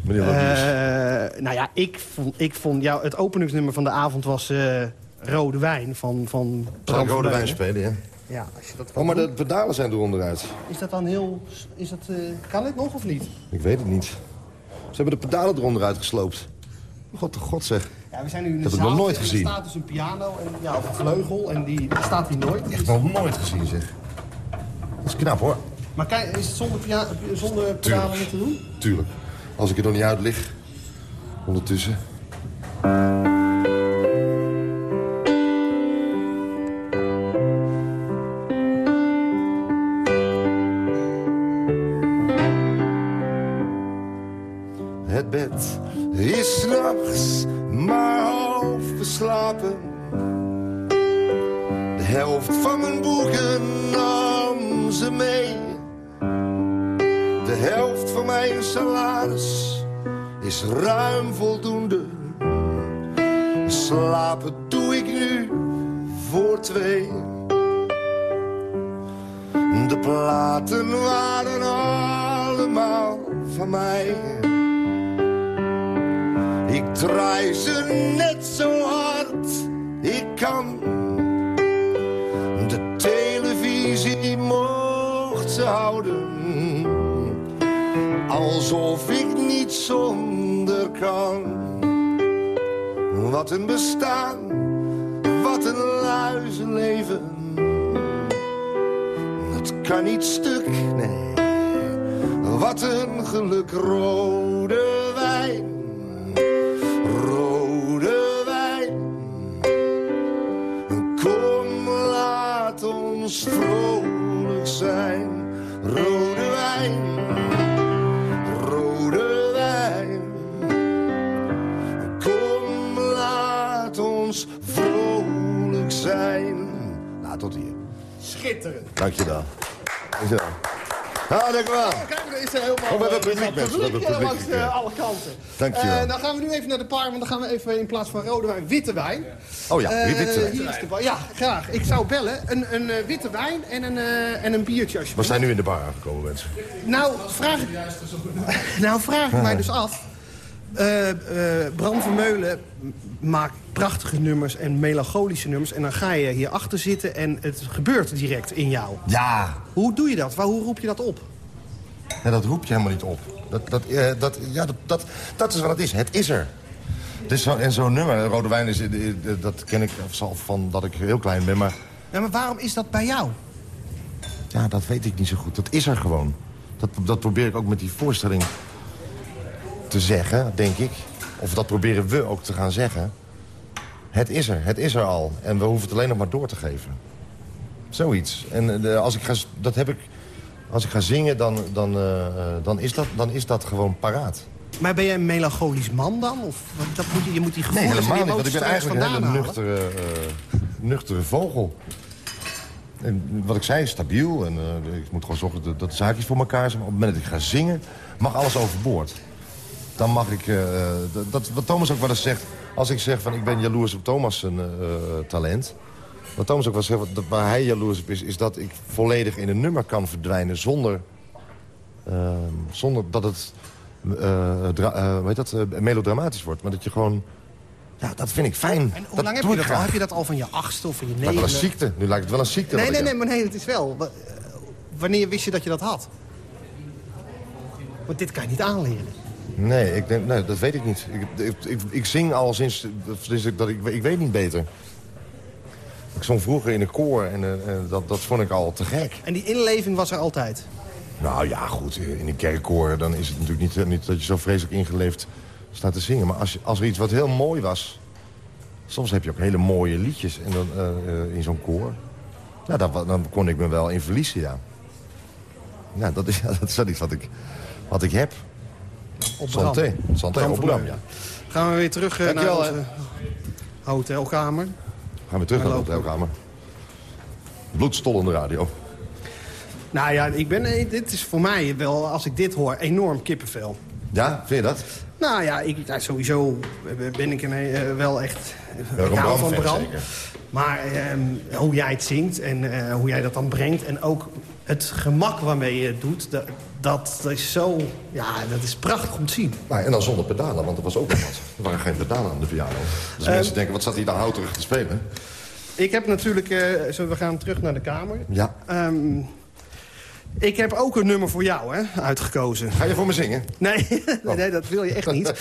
meneer uh, Nou ja, ik vond, ik vond jou, het openingsnummer van de avond was uh, Rode Wijn van... van ik Rode Wijn spelen, ja? Ja, als je dat oh, maar de pedalen zijn er onderuit. Is dat dan heel... Is dat, uh, kan het nog of niet? Ik weet het niet. Ze hebben de pedalen eronder uitgesloopt. God de god zeg. Ja, we zijn nu in de dat zaal. heb ik nog nooit gezien. Er staat dus een piano en, ja, of een vleugel en die, die staat hier nooit. Echt nog nooit gezien zeg. Dat is knap hoor. Maar kijk, is het zonder, pia zonder pedalen niet te doen? Tuurlijk. Als ik er nog niet uit lig. Ondertussen. Ruim voldoende. Wat een bestaan, wat een luizenleven. Het kan niet stuk, nee. Wat een geluk, rode wijn. Rode wijn. Kom, laat ons vrolijk zijn. Rode wijn. Schitterend. Dankjewel. Dankjewel. Ah, dankjewel. Kijk, er is er helemaal... Oh, we hebben eh, publiek, mensen. We hebben eh, publiek langs gekregen. eh, alle kanten. Dankjewel. Eh, dan gaan we nu even naar de paar, want dan gaan we even in plaats van rode wijn witte wijn. Oh ja, Eh, witte wijn. Hier is de. Ja, graag. Ik zou bellen. Een, een eh, witte wijn en een, eh, en een biertje We alsjeblieft. zijn nu in de bar aangekomen, mensen. Nou, vraag, (laughs) nou, vraag ik mij dus af. Eh eh, Bram Vermeulen maakt prachtige nummers en melancholische nummers. En dan ga je hierachter zitten en het gebeurt direct in jou. Ja, Hoe doe je dat? Waar, hoe roep je dat op? Ja, dat roep je helemaal niet op. Dat, dat, eh, dat, ja, dat, dat, dat is wat het is. Het is er. Dus zo, en zo'n nummer, Rode Wijn, is, eh, eh, dat ken ik al van dat ik heel klein ben. Maar Ja, maar waarom is dat bij jou? ja, dat weet ik niet zo goed. Dat is er gewoon. Dat, dat probeer ik ook met die voorstelling te zeggen, denk ik. Of dat proberen we ook te gaan zeggen. Het is er, het is er al. En we hoeven het alleen nog maar door te geven. Zoiets. En eh, als ik ga, dat heb ik, als ik ga zingen, dan, dan, eh, eh, dan, is dat, dan is dat gewoon paraat. Maar ben jij een melancholisch man dan? Of dat moet je, je moet die Nee, gevoelens en helemaal niet. Want ik ben eigenlijk een hele nuchtere, nuchtere vogel. En wat ik zei, stabiel. En ik moet gewoon zorgen dat, dat de zaakjes voor elkaar zijn. Maar op het moment dat ik ga zingen, mag alles overboord. Dan mag ik... eh, dat, dat, wat Thomas ook wel eens zegt... Als ik zeg van ik ben jaloers op Thomas' zijn eh, talent... Wat Thomas ook wel zegt, wat- dat waar hij jaloers op is... is dat ik volledig in een nummer kan verdwijnen zonder... eh, zonder dat het dra- eh, dat, melodramatisch wordt. Maar dat je gewoon... Ja, dat vind ik fijn. En hoe dat lang heb je dat al? Heb je dat al van je achtste of van je Lijkt wel een negende? ziekte. Nu lijkt het wel een ziekte. Nee, nee, nee, maar nee, het is wel. Wa- Wanneer wist je dat je dat had? Want dit kan je niet aanleren. Nee, ik denk, nee, dat weet ik niet. Ik, ik, ik, ik zing al sinds, sinds ik, dat ik, ik weet niet beter. Ik zong vroeger in een koor en eh, eh, dat, dat vond ik al te gek. En die inleving was er altijd. Nou ja, goed, in een kerkkoor dan is het natuurlijk niet, niet dat je zo vreselijk ingeleefd staat te zingen. Maar als, als er iets wat heel mooi was... Soms heb je ook hele mooie liedjes en dan, eh, in zo'n koor. Nou, dat, dan kon ik me wel in verliezen, ja. Nou, dat is, ja, (laughs) dat is wel iets wat ik, wat ik heb. Op Bram. Santé. Santé op Bram, ja. Gaan we weer terug eh, naar onze hotelkamer. Gaan we terug naar de hotelkamer. Bloedstollende radio. Nou ja, ik ben, eh, dit is voor mij wel, als ik dit hoor, enorm kippenvel. Ja, vind je dat? Nou ja, ik, ja, sowieso ben ik een, eh, wel echt... Ik hou van Bram. Maar ehm, hoe jij het zingt en eh, hoe jij dat dan brengt... en ook het gemak waarmee je het doet... dat, dat is zo... Ja, dat is prachtig om te zien. Nou, en dan zonder pedalen, want er was ook nog wat. Er waren geen pedalen aan de piano. Dus mensen denken, wat zat hij dan houterig te spelen? Ik heb natuurlijk... zo, we gaan terug naar de kamer. Ja. Ehm, ik heb ook een nummer voor jou hè, uitgekozen. Ga je voor me zingen? Nee, (laughs) nee, dat wil je echt niet.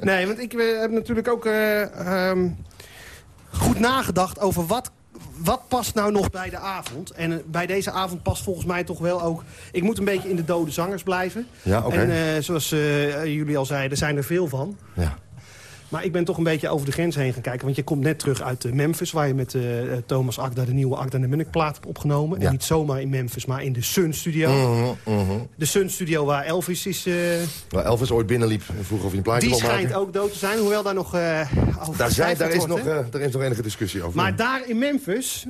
Nee, want ik eh, heb natuurlijk ook eh, ehm, goed nagedacht over wat, wat past nou nog bij de avond. En eh, bij deze avond past volgens mij toch wel ook... Ik moet een beetje in de dode zangers blijven. Ja, oké. En eh, zoals eh, jullie al zeiden, er zijn er veel van. Ja. Maar ik ben toch een beetje over de grens heen gaan kijken. Want je komt net terug uit eh, Memphis... waar je met eh, Thomas Akda de nieuwe Akda de Munnik plaat hebt opgenomen. Ja. En niet zomaar in Memphis, maar in de Sun Studio. Mhm, mhm. De Sun Studio waar Elvis is... eh, Waar Elvis ooit binnenliep en vroeg of hij een plaatje die maken. schijnt ook dood te zijn, hoewel daar nog over Daar, zijn, daar, is wordt, nog, daar is nog enige discussie over. Maar daar in Memphis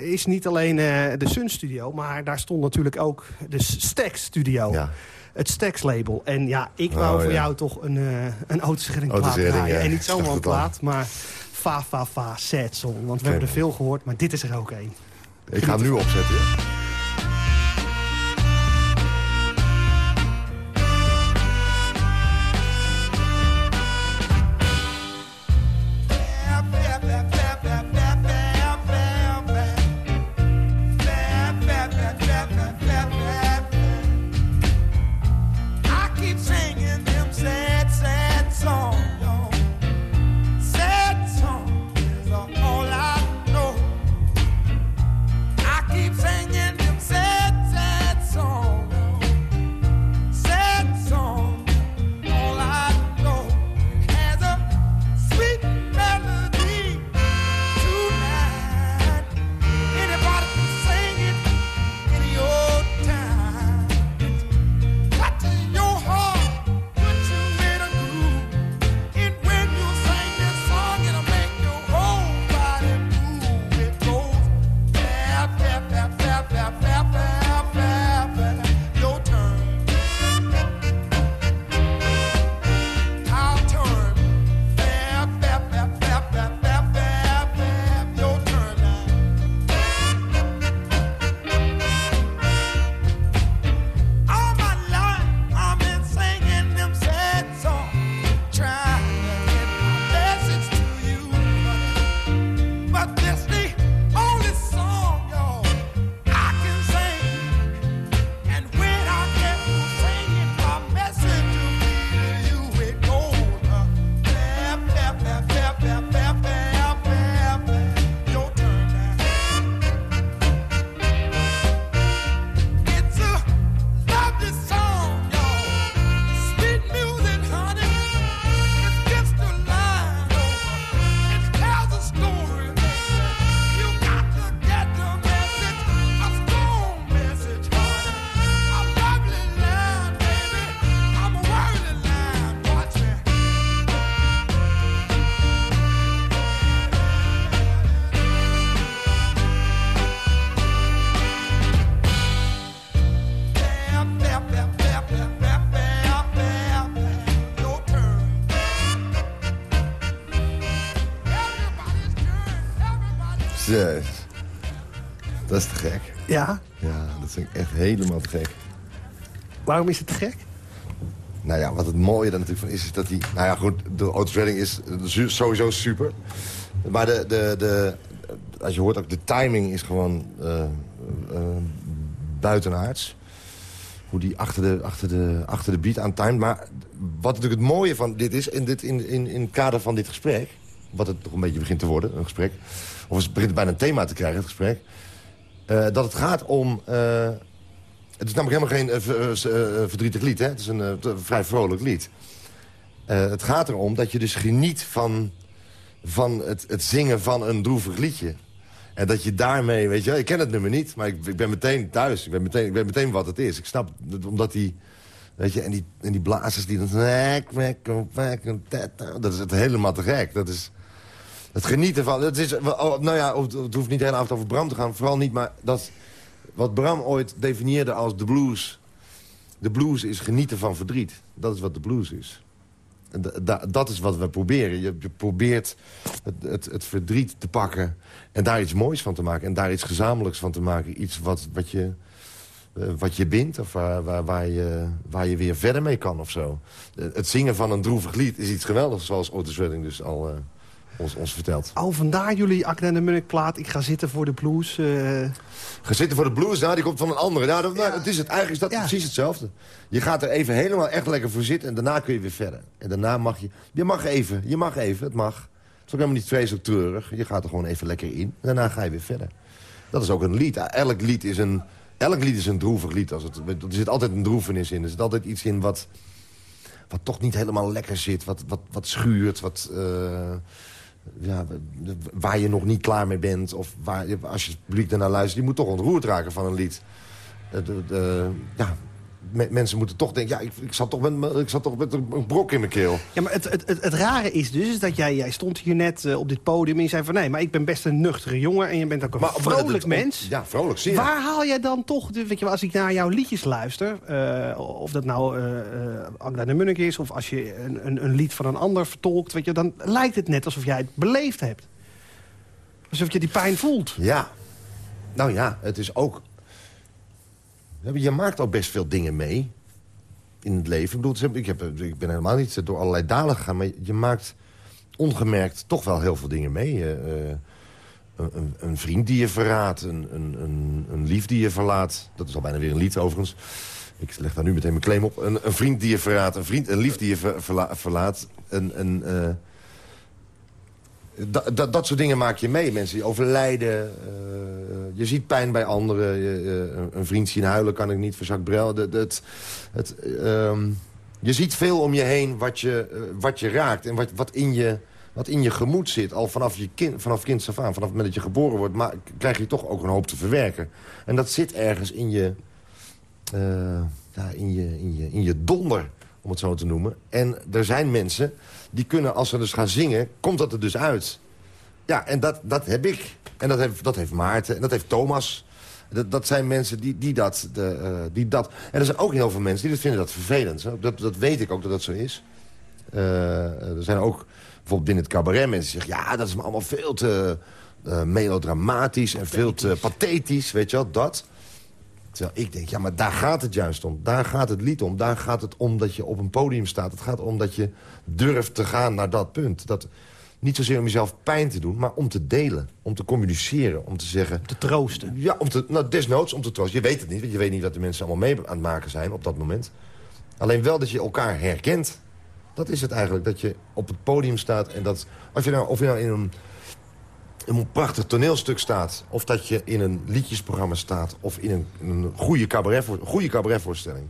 is niet alleen de Sun Studio... maar daar stond natuurlijk ook de Stax Studio. Ja. Het Stax label. En ja, ik wou Oh, voor ja. jou toch een, uh, een Otis plaat draaien. En niet zomaar een plaat, maar fa fa fa sad song. Want we hebben er veel gehoord, maar dit is er ook één. Ik ga hem nu opzetten. ja. Helemaal te gek. Waarom is het te gek? Nou ja, wat het mooie dan natuurlijk van is, is dat die... Nou ja, goed, de Otis Redding is sowieso super. Maar de, de, de, als je hoort ook, de timing is gewoon uh, uh, buitenaards. Hoe die achter de, achter, de, achter de beat aan timed. Maar wat natuurlijk het mooie van dit is, in, dit, in, in, in het kader van dit gesprek... wat het toch een beetje begint te worden, een gesprek... of het begint bijna een thema te krijgen, het gesprek... Uh, dat het gaat om... Het is namelijk helemaal geen uh, verdrietig lied, hè? Het is een vrij vrolijk lied. het gaat erom dat je dus geniet van, van het, het zingen van een droevig liedje. En dat je daarmee, weet je ik ken het nummer niet, maar ik, ik ben meteen thuis. Ik ben meteen, ik ben meteen wat het is. Ik snap, omdat die, weet je, en die, en die blazers die dan... Dat is het helemaal te gek. Dat is het genieten van... Het is, oh, nou ja, het hoeft niet helemaal over Bram te gaan, vooral niet, maar dat... Wat Bram ooit definieerde als de blues... De blues is genieten van verdriet. Dat is wat de blues is. dat is wat we proberen. Je, probeert het, het, het, verdriet te pakken en daar iets moois van te maken. En daar iets gezamenlijks van te maken. Iets wat, wat, je, uh, wat je bindt of waar, waar, waar, je, waar je weer verder mee kan of zo. het zingen van een droevig lied is iets geweldigs, zoals Otis Redding dus al... Ons, ons vertelt. Oh, vandaar jullie Akne en de Munnik plaat. Ik ga zitten voor de blues. Uh... Ga zitten voor de blues, nou, die komt van een andere. Nou, dat, nou, het is het, eigenlijk is dat precies hetzelfde. Je gaat er even helemaal echt lekker voor zitten en daarna kun je weer verder. En daarna mag je... Je mag even, je mag even, het mag. Het is ook helemaal niet vreselijk treurig. Je gaat er gewoon even lekker in en daarna ga je weer verder. Dat is ook een lied. Elk lied is een, elk lied is een droevig lied. Als het, er zit altijd een droevenis in. Er zit altijd iets in wat, wat toch niet helemaal lekker zit. Wat, wat, wat schuurt, wat... Uh, ja, waar je nog niet klaar mee bent. Of waar, als je het publiek ernaar luistert, je moet toch ontroerd raken van een lied. de, ja, mensen moeten toch denken... ja, ik, ik, zat toch met, ik zat toch met een brok in mijn keel. Ja, maar het, het, het, het rare is dus is dat jij, jij stond hier net uh, op dit podium... en je zei van nee, maar ik ben best een nuchtere jongen... en je bent ook een maar, vrolijk mens. Ja, vrolijk, zie Waar haal jij dan toch... De, weet je, als ik naar jouw liedjes luister... Uh, of dat nou uh, Agda de Munnik is... of als je een, een, een, lied van een ander vertolkt... Weet je, dan lijkt het net alsof jij het beleefd hebt. Alsof je die pijn voelt. Ja. Nou ja, het is ook je maakt al best veel dingen mee in het leven. Ik, bedoel, ik, heb, ik ben helemaal niet door allerlei dalen gegaan... maar je maakt ongemerkt toch wel heel veel dingen mee. Uh, een, een, vriend die je verraadt, een, een, een, lief die je verlaat. Dat is al bijna weer een lied overigens. Ik leg daar nu meteen mijn claim op. Een, vriend die je verraadt, een, vriend, een lief die je verlaat. Een, een, uh, dat, dat soort dingen maak je mee. Mensen die overlijden. Uh, je ziet pijn bij anderen. Je, uh, een vriend zien huilen kan ik niet voor Jacques Brel. Het, uh, je ziet veel om je heen wat je, uh, wat je raakt. En wat, wat, in je, wat in je gemoed zit. Al vanaf, je kind, vanaf kinds af aan. Vanaf het moment dat je geboren wordt. Maar krijg je toch ook een hoop te verwerken. En dat zit ergens in je, in je, in je donder. Om het zo te noemen. En er zijn mensen die kunnen, als ze dus gaan zingen, komt dat er dus uit. Ja, en dat, dat heb ik. En dat heeft, dat heeft Maarten en dat heeft Thomas. Dat, dat zijn mensen die, die, dat, de, uh, die dat... En er zijn ook heel veel mensen die dat vinden dat vervelend. Dat, dat weet ik ook dat dat zo is. Uh, er zijn ook bijvoorbeeld binnen het cabaret mensen die zeggen... ja, dat is me allemaal veel te uh, melodramatisch en veel te pathetisch. Weet je wel, dat. Terwijl ik denk, ja, maar daar gaat het juist om. Daar gaat het lied om. Daar gaat het om dat je op een podium staat. Het gaat om dat je durft te gaan naar dat punt. Dat, niet zozeer om jezelf pijn te doen, maar om te delen. Om te communiceren, om te zeggen... Te troosten. Ja, om te, nou, desnoods om te troosten. Je weet het niet, want je weet niet wat de mensen allemaal mee aan het maken zijn op dat moment. Alleen wel dat je elkaar herkent. Dat is het eigenlijk, dat je op het podium staat en dat... Of je nou, of je nou in een een prachtig toneelstuk staat... of dat je in een liedjesprogramma staat... of in een, een goede, cabaret, goede cabaretvoorstelling.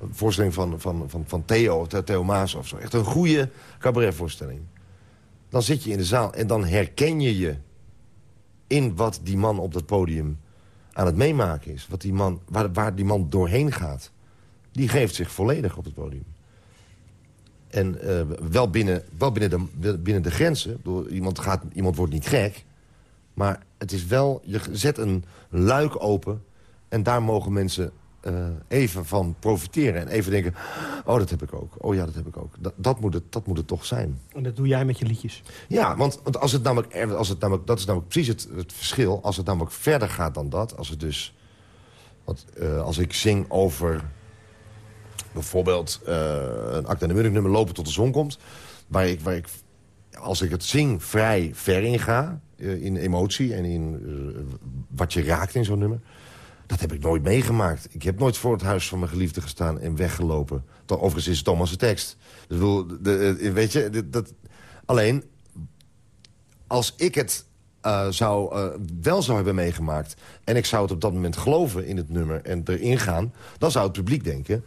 Een voorstelling van, van, van, van Theo, Theo Maas of zo. Echt een goede cabaretvoorstelling. Dan zit je in de zaal en dan herken je je... in wat die man op dat podium aan het meemaken is. Wat die man, waar, waar die man doorheen gaat. Die geeft zich volledig op het podium. En uh, wel, binnen, wel binnen, de, binnen de grenzen. Door, iemand, gaat, iemand wordt niet gek. Maar het is wel, je zet een luik open. En daar mogen mensen eh, even van profiteren. En even denken, oh, dat heb ik ook. Oh ja, dat heb ik ook. Dat, dat, moet, het, dat moet het toch zijn. En dat doe jij met je liedjes? Ja, want, want als het namelijk, als het namelijk, dat is namelijk precies het, het verschil. Als het namelijk verder gaat dan dat. Als het dus... Want, uh, als ik zing over bijvoorbeeld uh, een acte de nummer lopen tot de zon komt. Waar ik, waar ik, als ik het zing, vrij ver in ga. Uh, in emotie en in uh, wat je raakt in zo'n nummer. Dat heb ik nooit meegemaakt. Ik heb nooit voor het huis van mijn geliefde gestaan en weggelopen. Overigens is het Thomas' tekst. Dus bedoel, de, weet je, dat, alleen als ik het zou, wel zou hebben meegemaakt... en ik zou het op dat moment geloven in het nummer en erin gaan... dan zou het publiek denken...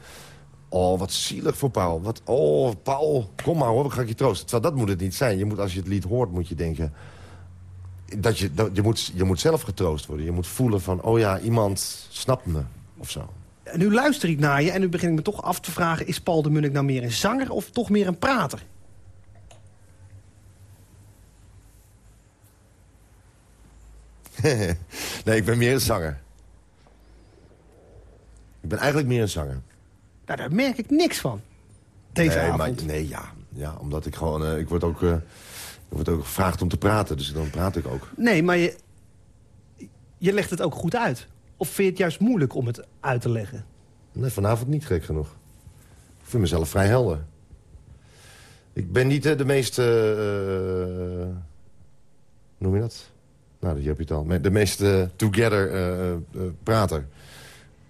Oh, wat zielig voor Paul. Wat, oh, Paul, kom maar hoor, ga ik je troosten. Terwijl dat moet het niet zijn. Je moet, als je het lied hoort, moet je denken... Dat je, dat, je, moet, je moet zelf getroost worden. Je moet voelen van, oh ja, iemand snapt me, of zo. Nu luister ik naar je en nu begin ik me toch af te vragen... is Paul de Munnik nou meer een zanger of toch meer een prater? (laughs) nee, ik ben meer een zanger. Ik ben eigenlijk meer een zanger. Nou, daar merk ik niks van. Deze nee, avond. Maar, nee, ja. ja. Omdat ik gewoon... Uh, ik word ook... Uh, ik word ook gevraagd om te praten, dus dan praat ik ook. Nee, maar je, je legt het ook goed uit. Of vind je het juist moeilijk om het uit te leggen? Nee, vanavond niet gek genoeg. Ik vind mezelf vrij helder. Ik ben niet uh, de meeste... Uh, noem je dat? Nou, dat heb je het al. De meeste together prater.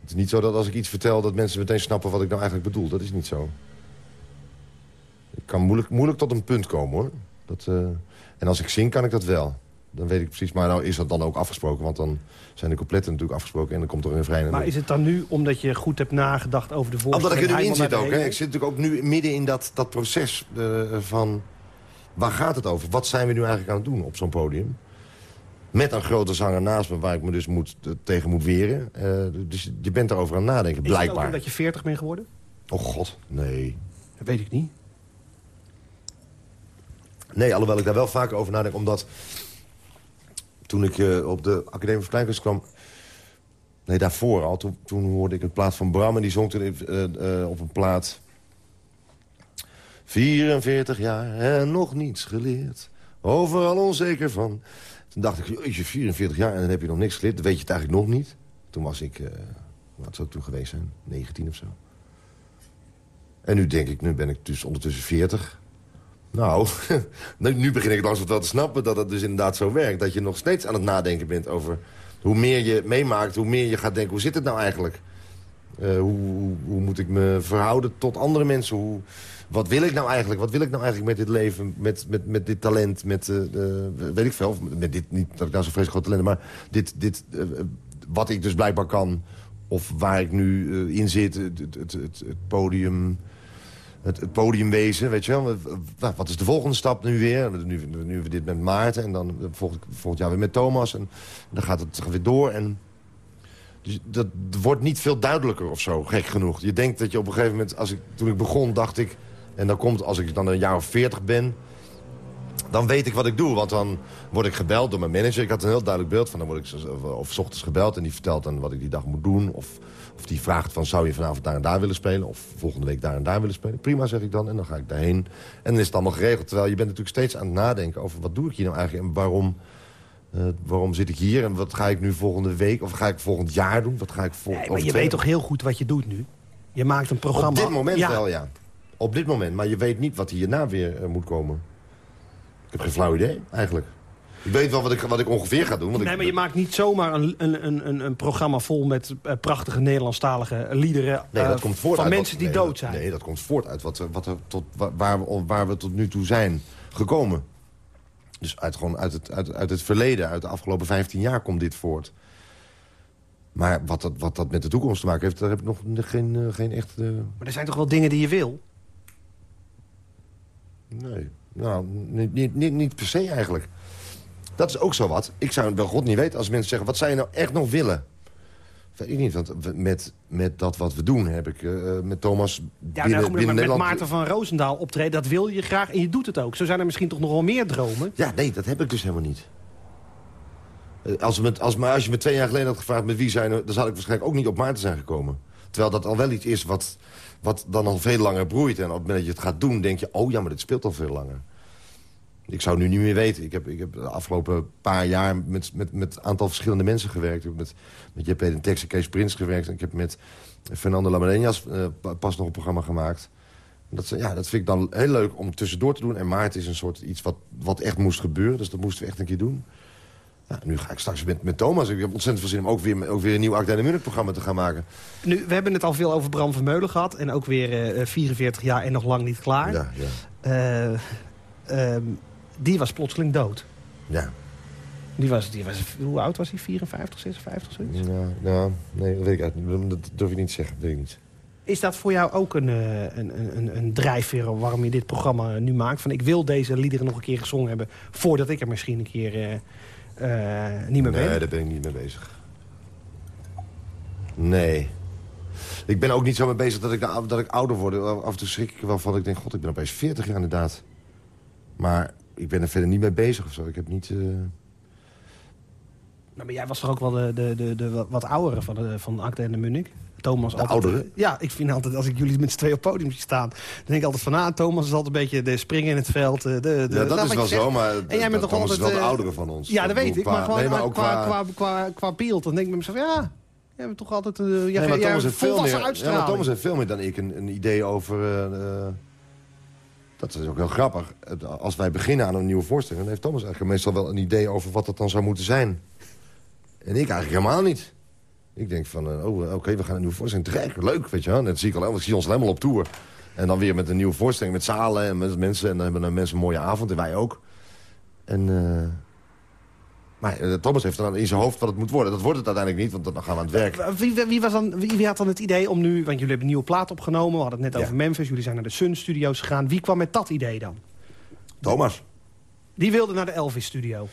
Het is niet zo dat als ik iets vertel... dat mensen meteen snappen wat ik nou eigenlijk bedoel. Dat is niet zo. Ik kan moeilijk, moeilijk tot een punt komen, hoor. Dat, uh, en als ik zing, kan ik dat wel. Dan weet ik precies. Maar nou is dat dan ook afgesproken. Want dan zijn de coupletten natuurlijk afgesproken. En dan komt er een refrein. Maar is het dan nu omdat je goed hebt nagedacht over de voorstelling? Omdat ik er nu in zit ook. Hè? Ik zit natuurlijk ook nu midden in dat, dat proces uh, van... Waar gaat het over? Wat zijn we nu eigenlijk aan het doen op zo'n podium? Met een grote zanger naast me waar ik me dus moet, tegen moet weren. Uh, dus je bent erover aan nadenken, blijkbaar. Is het ook dat je 40 bent geworden? Oh god, nee. Dat weet ik niet. Nee, alhoewel ik daar wel vaker over nadenk. Omdat toen ik uh, op de Academie van Kleinkunst kwam... Nee, daarvoor al. Toen, toen, hoorde ik een plaat van Bram. En die zong toen uh, op een plaat... 44 jaar en nog niets geleerd. Overal onzeker van. Dacht ik, je 44 jaar en dan heb je nog niks geleerd. Dan weet je het eigenlijk nog niet. Toen was ik, wat zou ik toen geweest zijn? 19 of zo. En nu denk ik, nu ben ik dus ondertussen 40. Nou, (laughs) nu begin ik langzaam wel te snappen dat het dus inderdaad zo werkt. Dat je nog steeds aan het nadenken bent over hoe meer je meemaakt... hoe meer je gaat denken, hoe zit het nou eigenlijk? Uh, hoe, hoe, hoe, moet ik me verhouden tot andere mensen? Hoe, wat wil ik nou eigenlijk? Wat wil ik nou eigenlijk met dit leven, met, met, met dit talent? Met, uh, weet ik veel, met dit, niet dat ik nou zo vreselijk groot talent maar dit, dit, uh, wat ik dus blijkbaar kan... of waar ik nu in zit, het, het, podium het, het podium wezen, weet je wel. Wat is de volgende stap nu weer? Nu, nu we dit met Maarten en dan volgend, volgend jaar weer met Thomas. En, dan gaat het weer door. En dus dat wordt niet veel duidelijker of zo, gek genoeg. Je denkt dat je op een gegeven moment, als ik, toen ik begon, dacht ik... en dan komt, als ik dan een jaar of veertig ben... dan weet ik wat ik doe, want dan word ik gebeld door mijn manager. Ik had een heel duidelijk beeld van, dan word ik of, s ochtends gebeld... en die vertelt dan wat ik die dag moet doen, of of die vraagt van, zou je vanavond daar en daar willen spelen? Of volgende week daar en daar willen spelen? Prima, zeg ik dan. En dan ga ik daarheen. En dan is het allemaal geregeld. Terwijl je bent natuurlijk steeds aan het nadenken over... wat doe ik hier nou eigenlijk en waarom, uh, waarom zit ik hier? En wat ga ik nu volgende week? Of ga ik volgend jaar doen? Wat ga ik vol nee, maar je weet toch heel goed wat je doet nu? Je maakt een programma... Op dit moment ja. wel, ja. Op dit moment. Maar je weet niet wat hierna weer uh, moet komen. Ik heb geen flauw idee, eigenlijk. Ik weet wel wat ik, wat ik ongeveer ga doen. Want nee, ik, maar je maakt niet zomaar een, een, een, een programma vol met uh, prachtige Nederlandstalige liederen... Nee, dat uh, komt voort van uit mensen wat, die nee, dood zijn. Nee, dat komt voort uit wat, wat er tot, waar, we, waar we tot nu toe zijn gekomen. Dus uit, gewoon uit, het, uit, uit het verleden, uit de afgelopen 15 jaar komt dit voort. Maar wat dat, wat dat met de toekomst te maken heeft, daar heb ik nog geen, geen echt... Maar er zijn toch wel dingen die je wil? Nee, nou, niet, niet, niet, niet per se eigenlijk. Dat is ook zo wat. Ik zou wel god niet weten als mensen zeggen... wat zou je nou echt nog willen? Weet ik niet, want met, met dat wat we doen heb ik uh, met Thomas ja, binnen, nou, binnen met. Maarten van Roosendaal optreden, dat wil je graag en je doet het ook. Zo zijn er misschien toch nog wel meer dromen? Ja, nee, dat heb ik dus helemaal niet. Als, met, als, maar als je me twee jaar geleden had gevraagd met wie zijn... dan zou ik waarschijnlijk ook niet op Maarten zijn gekomen. Terwijl dat al wel iets is wat, wat dan al veel langer broeit. En op het moment dat je het gaat doen, denk je... oh ja, maar dit speelt al veel langer. Ik zou nu niet meer weten. Ik heb, ik heb de afgelopen paar jaar met, met, met een aantal verschillende mensen gewerkt. Ik heb met, met JP de Tex en Kees Prins gewerkt. En ik heb met Fernando Lamareñas uh, pas nog een programma gemaakt. Dat, ja, dat vind ik dan heel leuk om tussendoor te doen. En maart is een soort iets wat, wat echt moest gebeuren. Dus dat moesten we echt een keer doen. Ja, nu ga ik straks met, met Thomas. Ik heb ontzettend veel zin om ook weer, ook weer een nieuw Acta de programma te gaan maken. Nu, we hebben het al veel over Bram van Meulen gehad. En ook weer uh, 44 jaar en nog lang niet klaar. Ja, ja. Uh, die was plotseling dood. Ja. Die was, die was, hoe oud was hij? 54, 56, zoiets? Ja, ja nee, dat weet ik niet. Dat durf ik niet te zeggen. Dat weet ik niet. Is dat voor jou ook een, een, een, een drijfveer waarom je dit programma nu maakt? Van ik wil deze liederen nog een keer gezongen hebben... voordat ik er misschien een keer niet meer ben? Nee, daar ben ik niet mee bezig. Nee. Ik ben ook niet zo mee bezig dat ik, dat ik ouder word. Af en toe schrik ik wel van. Ik denk, god, ik ben opeens 40 jaar inderdaad. Maar ik ben er verder niet mee bezig of zo. Ik heb niet... Uh... Nou, maar jij was toch ook wel de, de, de, de wat oudere van, de, van Acte en de Munnik? Thomas de oudere? Ja, ik vind altijd, als ik jullie met z'n twee op het podium zie staan... dan denk ik altijd van, ah, Thomas is altijd een beetje de springen in het veld. De, de, ja, dat nou, is wel zo, maar en jij bent toch Thomas altijd, is wel de oudere van ons. Ja, dat, weet ik, maar gewoon nee, maar ook qua, qua, qua, qua, beeld. Dan denk ik bij mezelf, ja, jij bent toch altijd... Uh, jij, nee, maar Thomas heeft veel meer, ja, maar Thomas heeft veel meer dan ik een, een idee over... Uh, dat is ook heel grappig. Als wij beginnen aan een nieuwe voorstelling... dan heeft Thomas eigenlijk meestal wel een idee over wat dat dan zou moeten zijn. En ik eigenlijk helemaal niet. Ik denk van, uh, oh, oké, we gaan een nieuwe voorstelling. Te leuk, weet je wel. Net zie ik al, ik zie ons helemaal op tour. En dan weer met een nieuwe voorstelling, met zalen en met mensen. En dan hebben mensen een mooie avond, en wij ook. En... Uh, maar Thomas heeft dan in zijn hoofd wat het moet worden. Dat wordt het uiteindelijk niet, want dan gaan we aan het werk. Wie, wie, was dan, wie, wie, had dan het idee om nu... Want jullie hebben een nieuwe plaat opgenomen. We hadden het net over Memphis. Jullie zijn naar de Sun Studios gegaan. Wie kwam met dat idee dan? Thomas. Die wilde naar de Elvis Studio.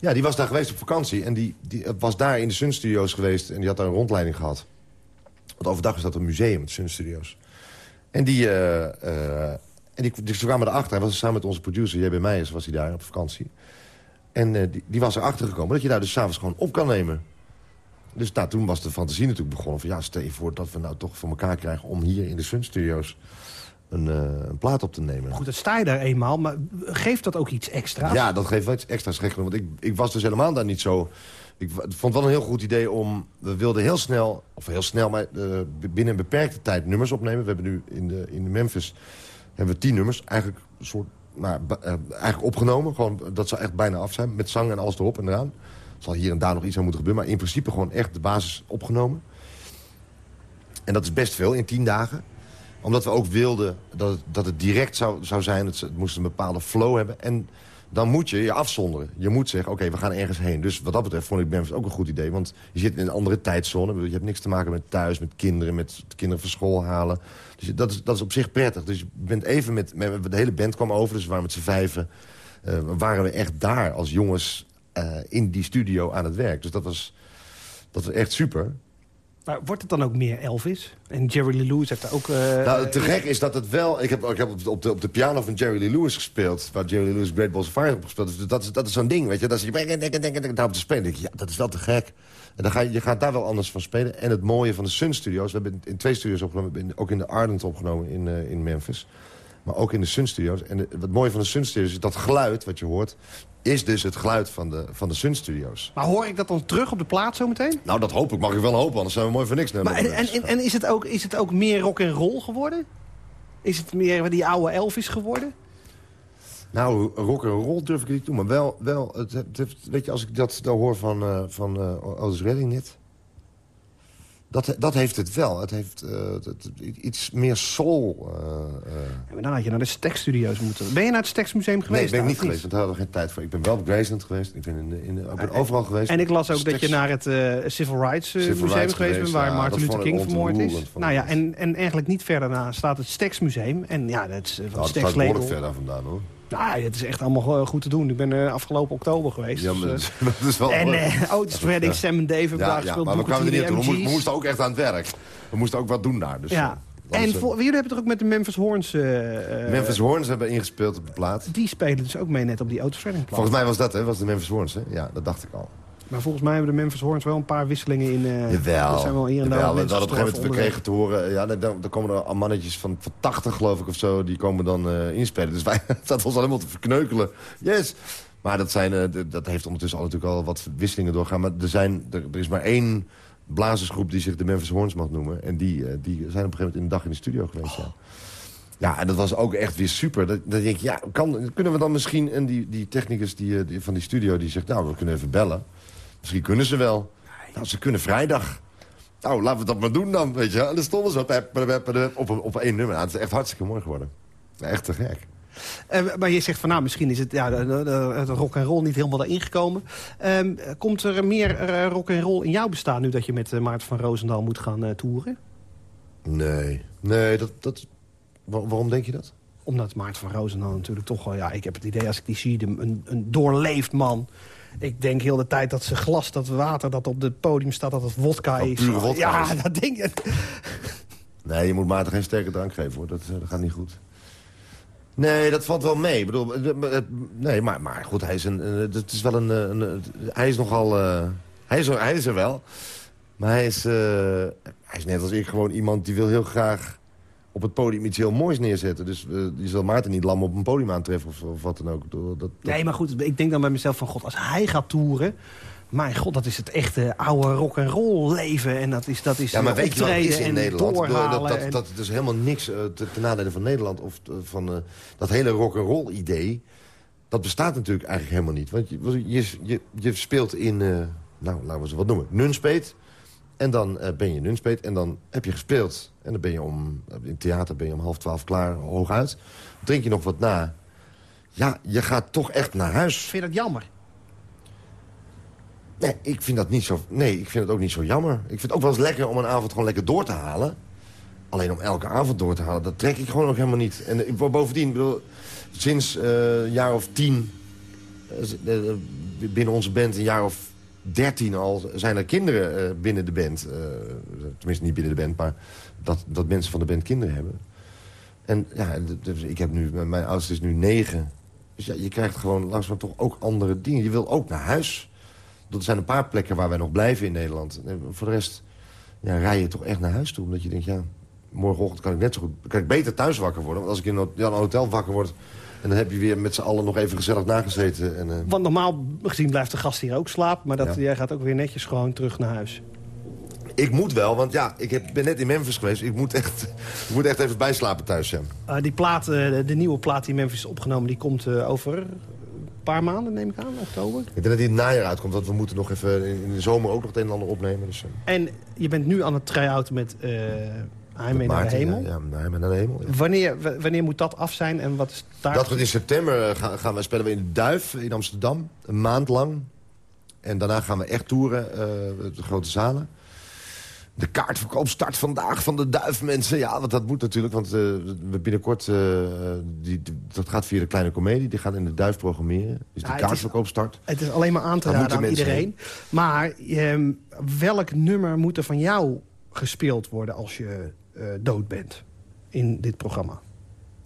Ja, die was daar geweest op vakantie. En die, die was daar in de Sun Studios geweest. En die had daar een rondleiding gehad. Want overdag is dat een museum, de Sun Studios. En die... Uh, uh, en die, dus kwamen erachter. Hij was samen met onze producer, J.B. Meijers, was hij daar op vakantie. En uh, die, die, was erachter gekomen dat je daar dus s'avonds gewoon op kan nemen. Dus nou, toen was de fantasie natuurlijk begonnen. Van ja, stel je voor dat we nou toch voor elkaar krijgen... om hier in de Sun Studios een, uh, een, plaat op te nemen. Goed, dat sta je daar eenmaal, maar geeft dat ook iets extra's? Ja, dat geeft wel iets extra's. Want ik, ik was dus helemaal daar niet zo... Ik vond wel een heel goed idee om... We wilden heel snel, of heel snel, maar uh, binnen een beperkte tijd nummers opnemen. We hebben nu in de, in Memphis hebben we tien nummers. Eigenlijk een soort nou, uh, eigenlijk opgenomen. Gewoon, dat zou echt bijna af zijn. Met zang en alles erop en eraan. Er zal hier en daar nog iets aan moeten gebeuren. Maar in principe gewoon echt de basis opgenomen. En dat is best veel in tien dagen omdat we ook wilden dat het, dat het direct zou, zou zijn. Het, moest een bepaalde flow hebben. En dan moet je je afzonderen. Je moet zeggen, oké, we gaan ergens heen. Dus wat dat betreft vond ik Memphis ook een goed idee. Want je zit in een andere tijdzone. Je hebt niks te maken met thuis, met kinderen, met kinderen van school halen. Dus dat is, dat is op zich prettig. Dus je bent even met, met de hele band kwam over, dus we waren met z'n vijven. Uh, waren we echt daar als jongens uh, in die studio aan het werk. Dus dat was, dat was echt super. Maar wordt het dan ook meer Elvis? En Jerry Lee Lewis heeft daar ook... Uh, nou, te gek is dat het wel... Ik heb, ik heb op, de, op de piano van Jerry Lee Lewis gespeeld. Waar Jerry Lee Lewis Great Balls of Fire op gespeeld. Dus dat is, dat is zo'n ding, weet je. Dat is je daarop te spelen. Denk je, ja, dat is wel te gek. En dan ga je, je gaat daar wel anders van spelen. En het mooie van de Sun Studios... We hebben in twee studios opgenomen. ook in de Ardent opgenomen in, uh, in Memphis. Maar ook in de Sun Studios. En het mooie van de Sun Studios is dat geluid wat je hoort is dus het geluid van de, van de Sun Studios. Maar hoor ik dat dan terug op de plaat zometeen? Nou, dat hoop ik. Mag ik wel hopen, anders zijn we mooi voor niks. Maar en, en, en, is, het ook, is het ook meer rock en roll geworden? Is het meer die oude Elvis geworden? Nou, rock en roll durf ik niet toe. Maar wel, wel het, het, weet je, als ik dat, dat hoor van, uh, van uh, Otis Redding net... Dat, dat heeft het wel. Het heeft uh, iets meer soul. Uh, ja, maar dan had je naar de Stax Studios moeten. Ben je naar het Stax Museum geweest? Nee, ben ik niet geweest. Want daar hadden we geen tijd voor. Ik ben wel op Graceland geweest. Ik ben, in in ik ben overal geweest. En ik las ook dat je naar het Civil Rights Civil Museum Rights geweest bent... waar ja, Martin Luther King vermoord is. Nou ja, en, en eigenlijk niet verder na staat het Stax Museum. En ja, dat is van nou, label. Dat verder vandaan, hoor. Nou, het is echt allemaal goed te doen. Ik ben uh, afgelopen oktober geweest. Ja, maar dus, dat (laughs) is wel... En uh, Otis Redding, Sam en Dave hebben daar gespeeld. maar we kwamen er niet toe. We, moesten ook echt aan het werk. We moesten ook wat doen daar. Dus, ja. En voor, jullie hebben toch ook met de Memphis Horns... Uh, Memphis Horns hebben ingespeeld op de plaat. Die spelen dus ook mee net op die Otis Redding plaat. Volgens mij was dat, hè? Was de Memphis Horns, hè? Ja, dat dacht ik al. Maar volgens mij hebben de Memphis Horns wel een paar wisselingen in... Uh, jawel, er zijn wel hier en daar jawel. Dat op een gegeven moment we kregen te horen... Ja, dan, dan komen er al mannetjes van, van 80 geloof ik of zo... die komen dan eh, inspelen. Dus wij (laughs) zaten ons allemaal te verkneukelen. Yes! Maar dat, zijn, eh, dat heeft ondertussen al natuurlijk al wat wisselingen doorgaan. Maar er, zijn, er, er is maar één blazersgroep die zich de Memphis Horns mag noemen. En die, eh, die zijn op een gegeven moment in de dag in de studio geweest, ja. Ja, en dat was ook echt weer super. Dat, dat denk ik, ja, kan, kunnen we dan misschien... En die, die technicus die, eh, die, van die studio die zegt, nou, we kunnen even bellen. Misschien kunnen ze wel. Nou, ze kunnen vrijdag. Nou, laten we dat maar doen dan, weet je. En dan stonden ze op, op, op, één nummer. Nou, het is echt hartstikke mooi geworden. Echt te gek. Maar je zegt van nou, misschien is het, ja, de, de, de- de rock en roll niet helemaal erin gekomen. Ehm, komt er meer eh, rock en roll in jouw bestaan nu dat je met eh, Maarten van Roosendaal moet gaan eh, toeren? Nee, nee, dat... dat wa- waarom denk je dat? Omdat Maarten van Roosendaal natuurlijk toch wel... Ja, ik heb het idee als ik die zie, een, een doorleefd man. Ik denk heel de tijd dat ze glas, dat water dat op het podium staat... dat het wodka is. pure ja, is. dat denk ik. Nee, je moet Maarten geen sterke drank geven, hoor. Dat, eh, dat gaat niet goed. Nee, dat valt wel mee. Ik bedoel, eh, eh, nee, maar, maar goed, hij is, een, het is wel een, een, Hij is nogal... eh, hij, is er, hij is er wel. Maar hij is, hij is net als ik gewoon iemand die wil heel graag op het podium iets heel moois neerzetten. Dus eh, je zal Maarten niet lam op een podium aantreffen of, of wat dan ook. Dat, dat, Nee, maar goed, ik denk dan bij mezelf van... God, als hij gaat toeren... Mijn god, dat is het echte oude rock en roll leven. En dat is, dat is Ja, maar weet je wat is in Nederland? Dat, dat, dat is dus helemaal niks te, ten nadele van Nederland. Of eh, van dat hele rock'n'roll idee. Dat bestaat natuurlijk eigenlijk helemaal niet. Want je, je, je, je speelt in, nou laten we ze wat noemen, Nunspeet. En dan ben je Nunspeet en dan heb je gespeeld. En dan ben je om, in het theater ben je om half twaalf klaar, hooguit. Drink je nog wat na. Ja, je gaat toch echt naar huis. Vind je dat jammer? Nee, ik vind dat niet zo. Nee, ik vind het ook niet zo jammer. Ik vind het ook wel eens lekker om een avond gewoon lekker door te halen. Alleen om elke avond door te halen, dat trek ik gewoon ook helemaal niet. En ik, bovendien, bedoel, sinds eh, een jaar of tien... eh, eh, binnen onze band een jaar of dertien al... zijn er kinderen eh, binnen de band. eh, tenminste, niet binnen de band, maar dat, dat mensen van de band kinderen hebben. En ja, ik heb nu, mijn oudste is nu negen. Dus ja, je krijgt gewoon langzaam toch ook andere dingen. Je wil ook naar huis. Er zijn een paar plekken waar wij nog blijven in Nederland. Voor de rest ja, rij je toch echt naar huis toe. Omdat je denkt, ja, morgenochtend kan ik net zo goed... kan ik beter thuis wakker worden. Want als ik in een, ja, een hotel wakker word... en dan heb je weer met z'n allen nog even gezellig nagezeten. En, eh, Want normaal gezien blijft de gast hier ook slapen. Maar dat, Ja. jij gaat ook weer netjes gewoon terug naar huis. Ik moet wel, want ja, ik heb, ben net in Memphis geweest. Ik moet echt, ik moet echt even bijslapen thuis, ja. Eh, die plaat, eh, de nieuwe plaat die in Memphis is opgenomen... die komt eh, over een paar maanden, neem ik aan, oktober. Ik denk dat die in het najaar uitkomt. Want we moeten nog even in de zomer ook nog het een en ander opnemen. Dus, En je bent nu aan het try-outen met uh, naar de hemel. Ja, ja, naar naar de hemel. ja. Wanneer, wanneer moet dat af zijn en wat is daar... Dat wordt in september gaan, gaan we, spelen we in de Duif in Amsterdam. Een maand lang. En daarna gaan we echt toeren, eh, de grote zalen. De kaartverkoop start vandaag van de Duif, mensen. Ja, want dat moet natuurlijk, want eh, we binnenkort... eh, die, die- dat gaat via de Kleine Comedie. Die gaat in de Duif programmeren. Dus Ja, de kaartverkoop start. Het is alleen maar aan te raden aan iedereen. Maar ehm, welk nummer moet er van jou gespeeld worden als je eh, dood bent in dit programma?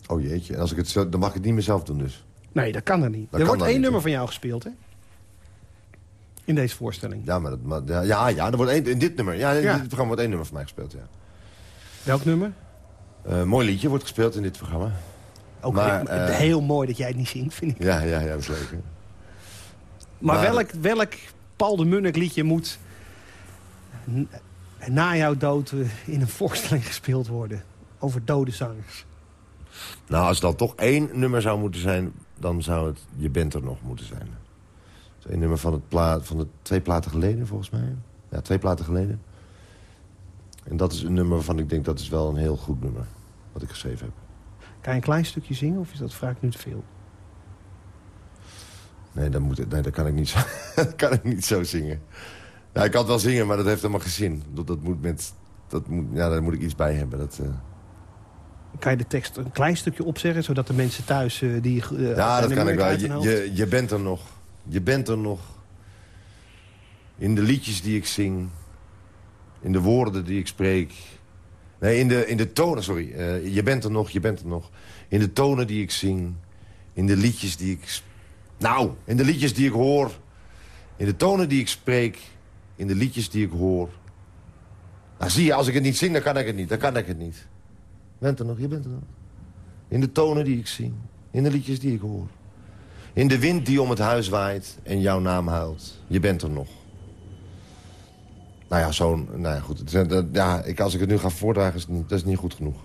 Oh jeetje, en als ik het zo, dan mag ik het niet meer zelf doen dus. Nee, dat kan er niet. Dat er wordt één nummer van jou gespeeld, hè? In deze voorstelling. Ja, maar, dat, maar ja, ja, ja, er wordt één, in dit nummer. Ja, in Ja. dit programma wordt één nummer van mij gespeeld, ja. Welk nummer? Eh, mooi liedje wordt gespeeld in dit programma. Ook Maar, heel, eh, heel mooi dat jij het niet zingt, vind ik. Ja, ja, ja, dat is leuk. Hè? Maar, maar- welk, welk Paul de Munnik liedje moet na jouw dood eh, in een voorstelling (laughs) gespeeld worden? Over dode zangers. Nou, als dan toch één nummer zou moeten zijn... dan zou het Je bent er nog moeten zijn. Één nummer van, het pla van de twee platen geleden, volgens mij. Ja, twee platen geleden. En dat is een nummer waarvan ik denk... dat is wel een heel goed nummer. Wat ik geschreven heb. Kan je een klein stukje zingen of is dat vraag ik nu te veel? Nee, dat, moet, nee, dat kan, ik niet zo, (laughs) kan ik niet zo zingen. Ja, ik kan het wel zingen, maar dat heeft helemaal geen zin. Dat, dat moet met... Dat moet, ja, daar moet ik iets bij hebben. Dat, eh, Kan je de tekst een klein stukje opzeggen, zodat de mensen thuis eh, die... eh, Ja, dat kan ik wel. je, je bent er nog. Je bent er nog. In de liedjes die ik zing. In de woorden die ik spreek. Nee, in de, in de tonen, sorry. Eh, je bent er nog, je bent er nog. In de tonen die ik zing. In de liedjes die ik... Nou, in de liedjes die ik hoor. In de tonen die ik spreek, in de liedjes die ik hoor. Nou, zie je, als ik het niet zing, dan kan ik het niet. Dan kan ik het niet. Bent er nog? Je bent er nog. In de tonen die ik zing. In de liedjes die ik hoor. In de wind die om het huis waait en jouw naam huilt. Je bent er nog. Nou ja, zo'n... Nou ja, goed. Ja, ik, als ik het nu ga voordragen, is niet, dat is niet goed genoeg.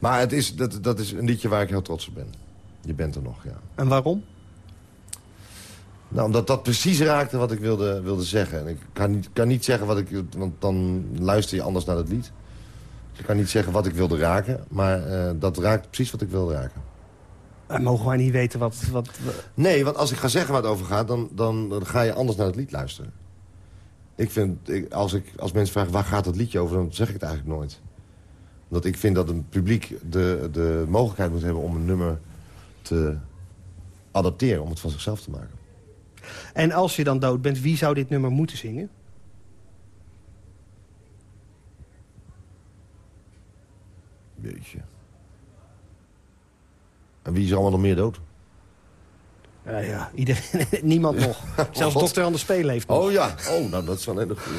Maar het is, dat, dat is een liedje waar ik heel trots op ben. Je bent er nog, ja. En waarom? Nou, omdat dat precies raakte wat ik wilde, wilde zeggen. En ik kan niet, kan niet zeggen wat ik... Want dan luister je anders naar het lied. Dus ik kan niet zeggen wat ik wilde raken. Maar uh, dat raakt precies wat ik wilde raken. En mogen wij niet weten wat, wat... Nee, want als ik ga zeggen waar het over gaat... dan, dan, dan ga je anders naar het lied luisteren. Ik vind, ik, als, ik, als mensen vragen waar gaat het liedje over... dan zeg ik het eigenlijk nooit. Omdat ik vind dat een publiek de, de mogelijkheid moet hebben... om een nummer te adapteren, om het van zichzelf te maken. En als je dan dood bent, wie zou dit nummer moeten zingen? Beetje. En wie is er allemaal nog meer dood? Uh, ja, iedereen, (laughs) niemand nog. (laughs) Zelfs God. dokter Anders Spelen heeft nog. Oh ja, oh, nou, dat is wel een hele goede.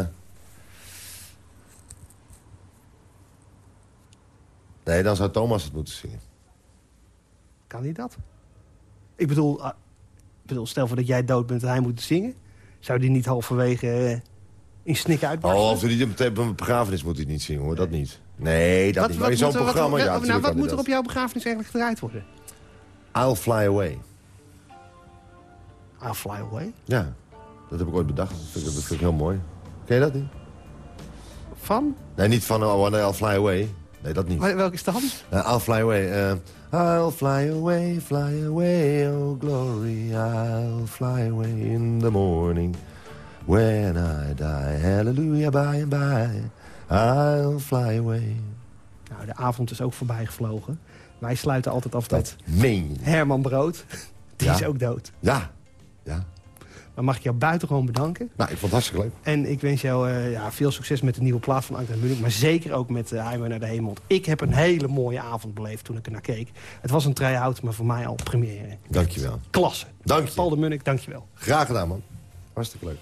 Uh... Nee, dan zou Thomas het moeten zingen. Kan hij dat? Ik bedoel, uh, bedoel, stel voor dat jij dood bent en hij moet zingen. Zou die niet halverwege uh, in snik uitbarsten? Oh, of hij niet op een begrafenis moet hij niet zingen, hoor. Dat niet. Nee, dat wat. Maar in zo'n programma, wat, ja, Nou, wat moet er op jouw begrafenis eigenlijk gedraaid worden? I'll Fly Away. I'll Fly Away? Ja, dat heb ik ooit bedacht. Dat vind ik, dat vind ik heel mooi. Ken je dat niet? Van? Nee, niet van oh, I'll Fly Away. Nee, dat niet. Welke is de hand? Uh, I'll Fly Away. Uh, I'll fly away, fly away, oh glory. I'll fly away in the morning. When I die, hallelujah, by and by. I'll fly away. Nou, de avond is ook voorbij gevlogen. Wij sluiten altijd af dat... meen je. Herman Brood, (laughs) die ja. is ook dood. Ja, ja. Maar mag ik jou buitengewoon bedanken. Nou, ik vond het hartstikke leuk. En ik wens jou uh, ja, veel succes met de nieuwe plaat van Anke Munich. Maar zeker ook met uh, Heimwee naar de Hemel. Ik heb een hele mooie avond beleefd toen ik er naar keek. Het was een try-out, maar voor mij al première. Dankjewel. Klasse. Dank je. Paul de Munnik, dankjewel. Graag gedaan, man. Hartstikke leuk.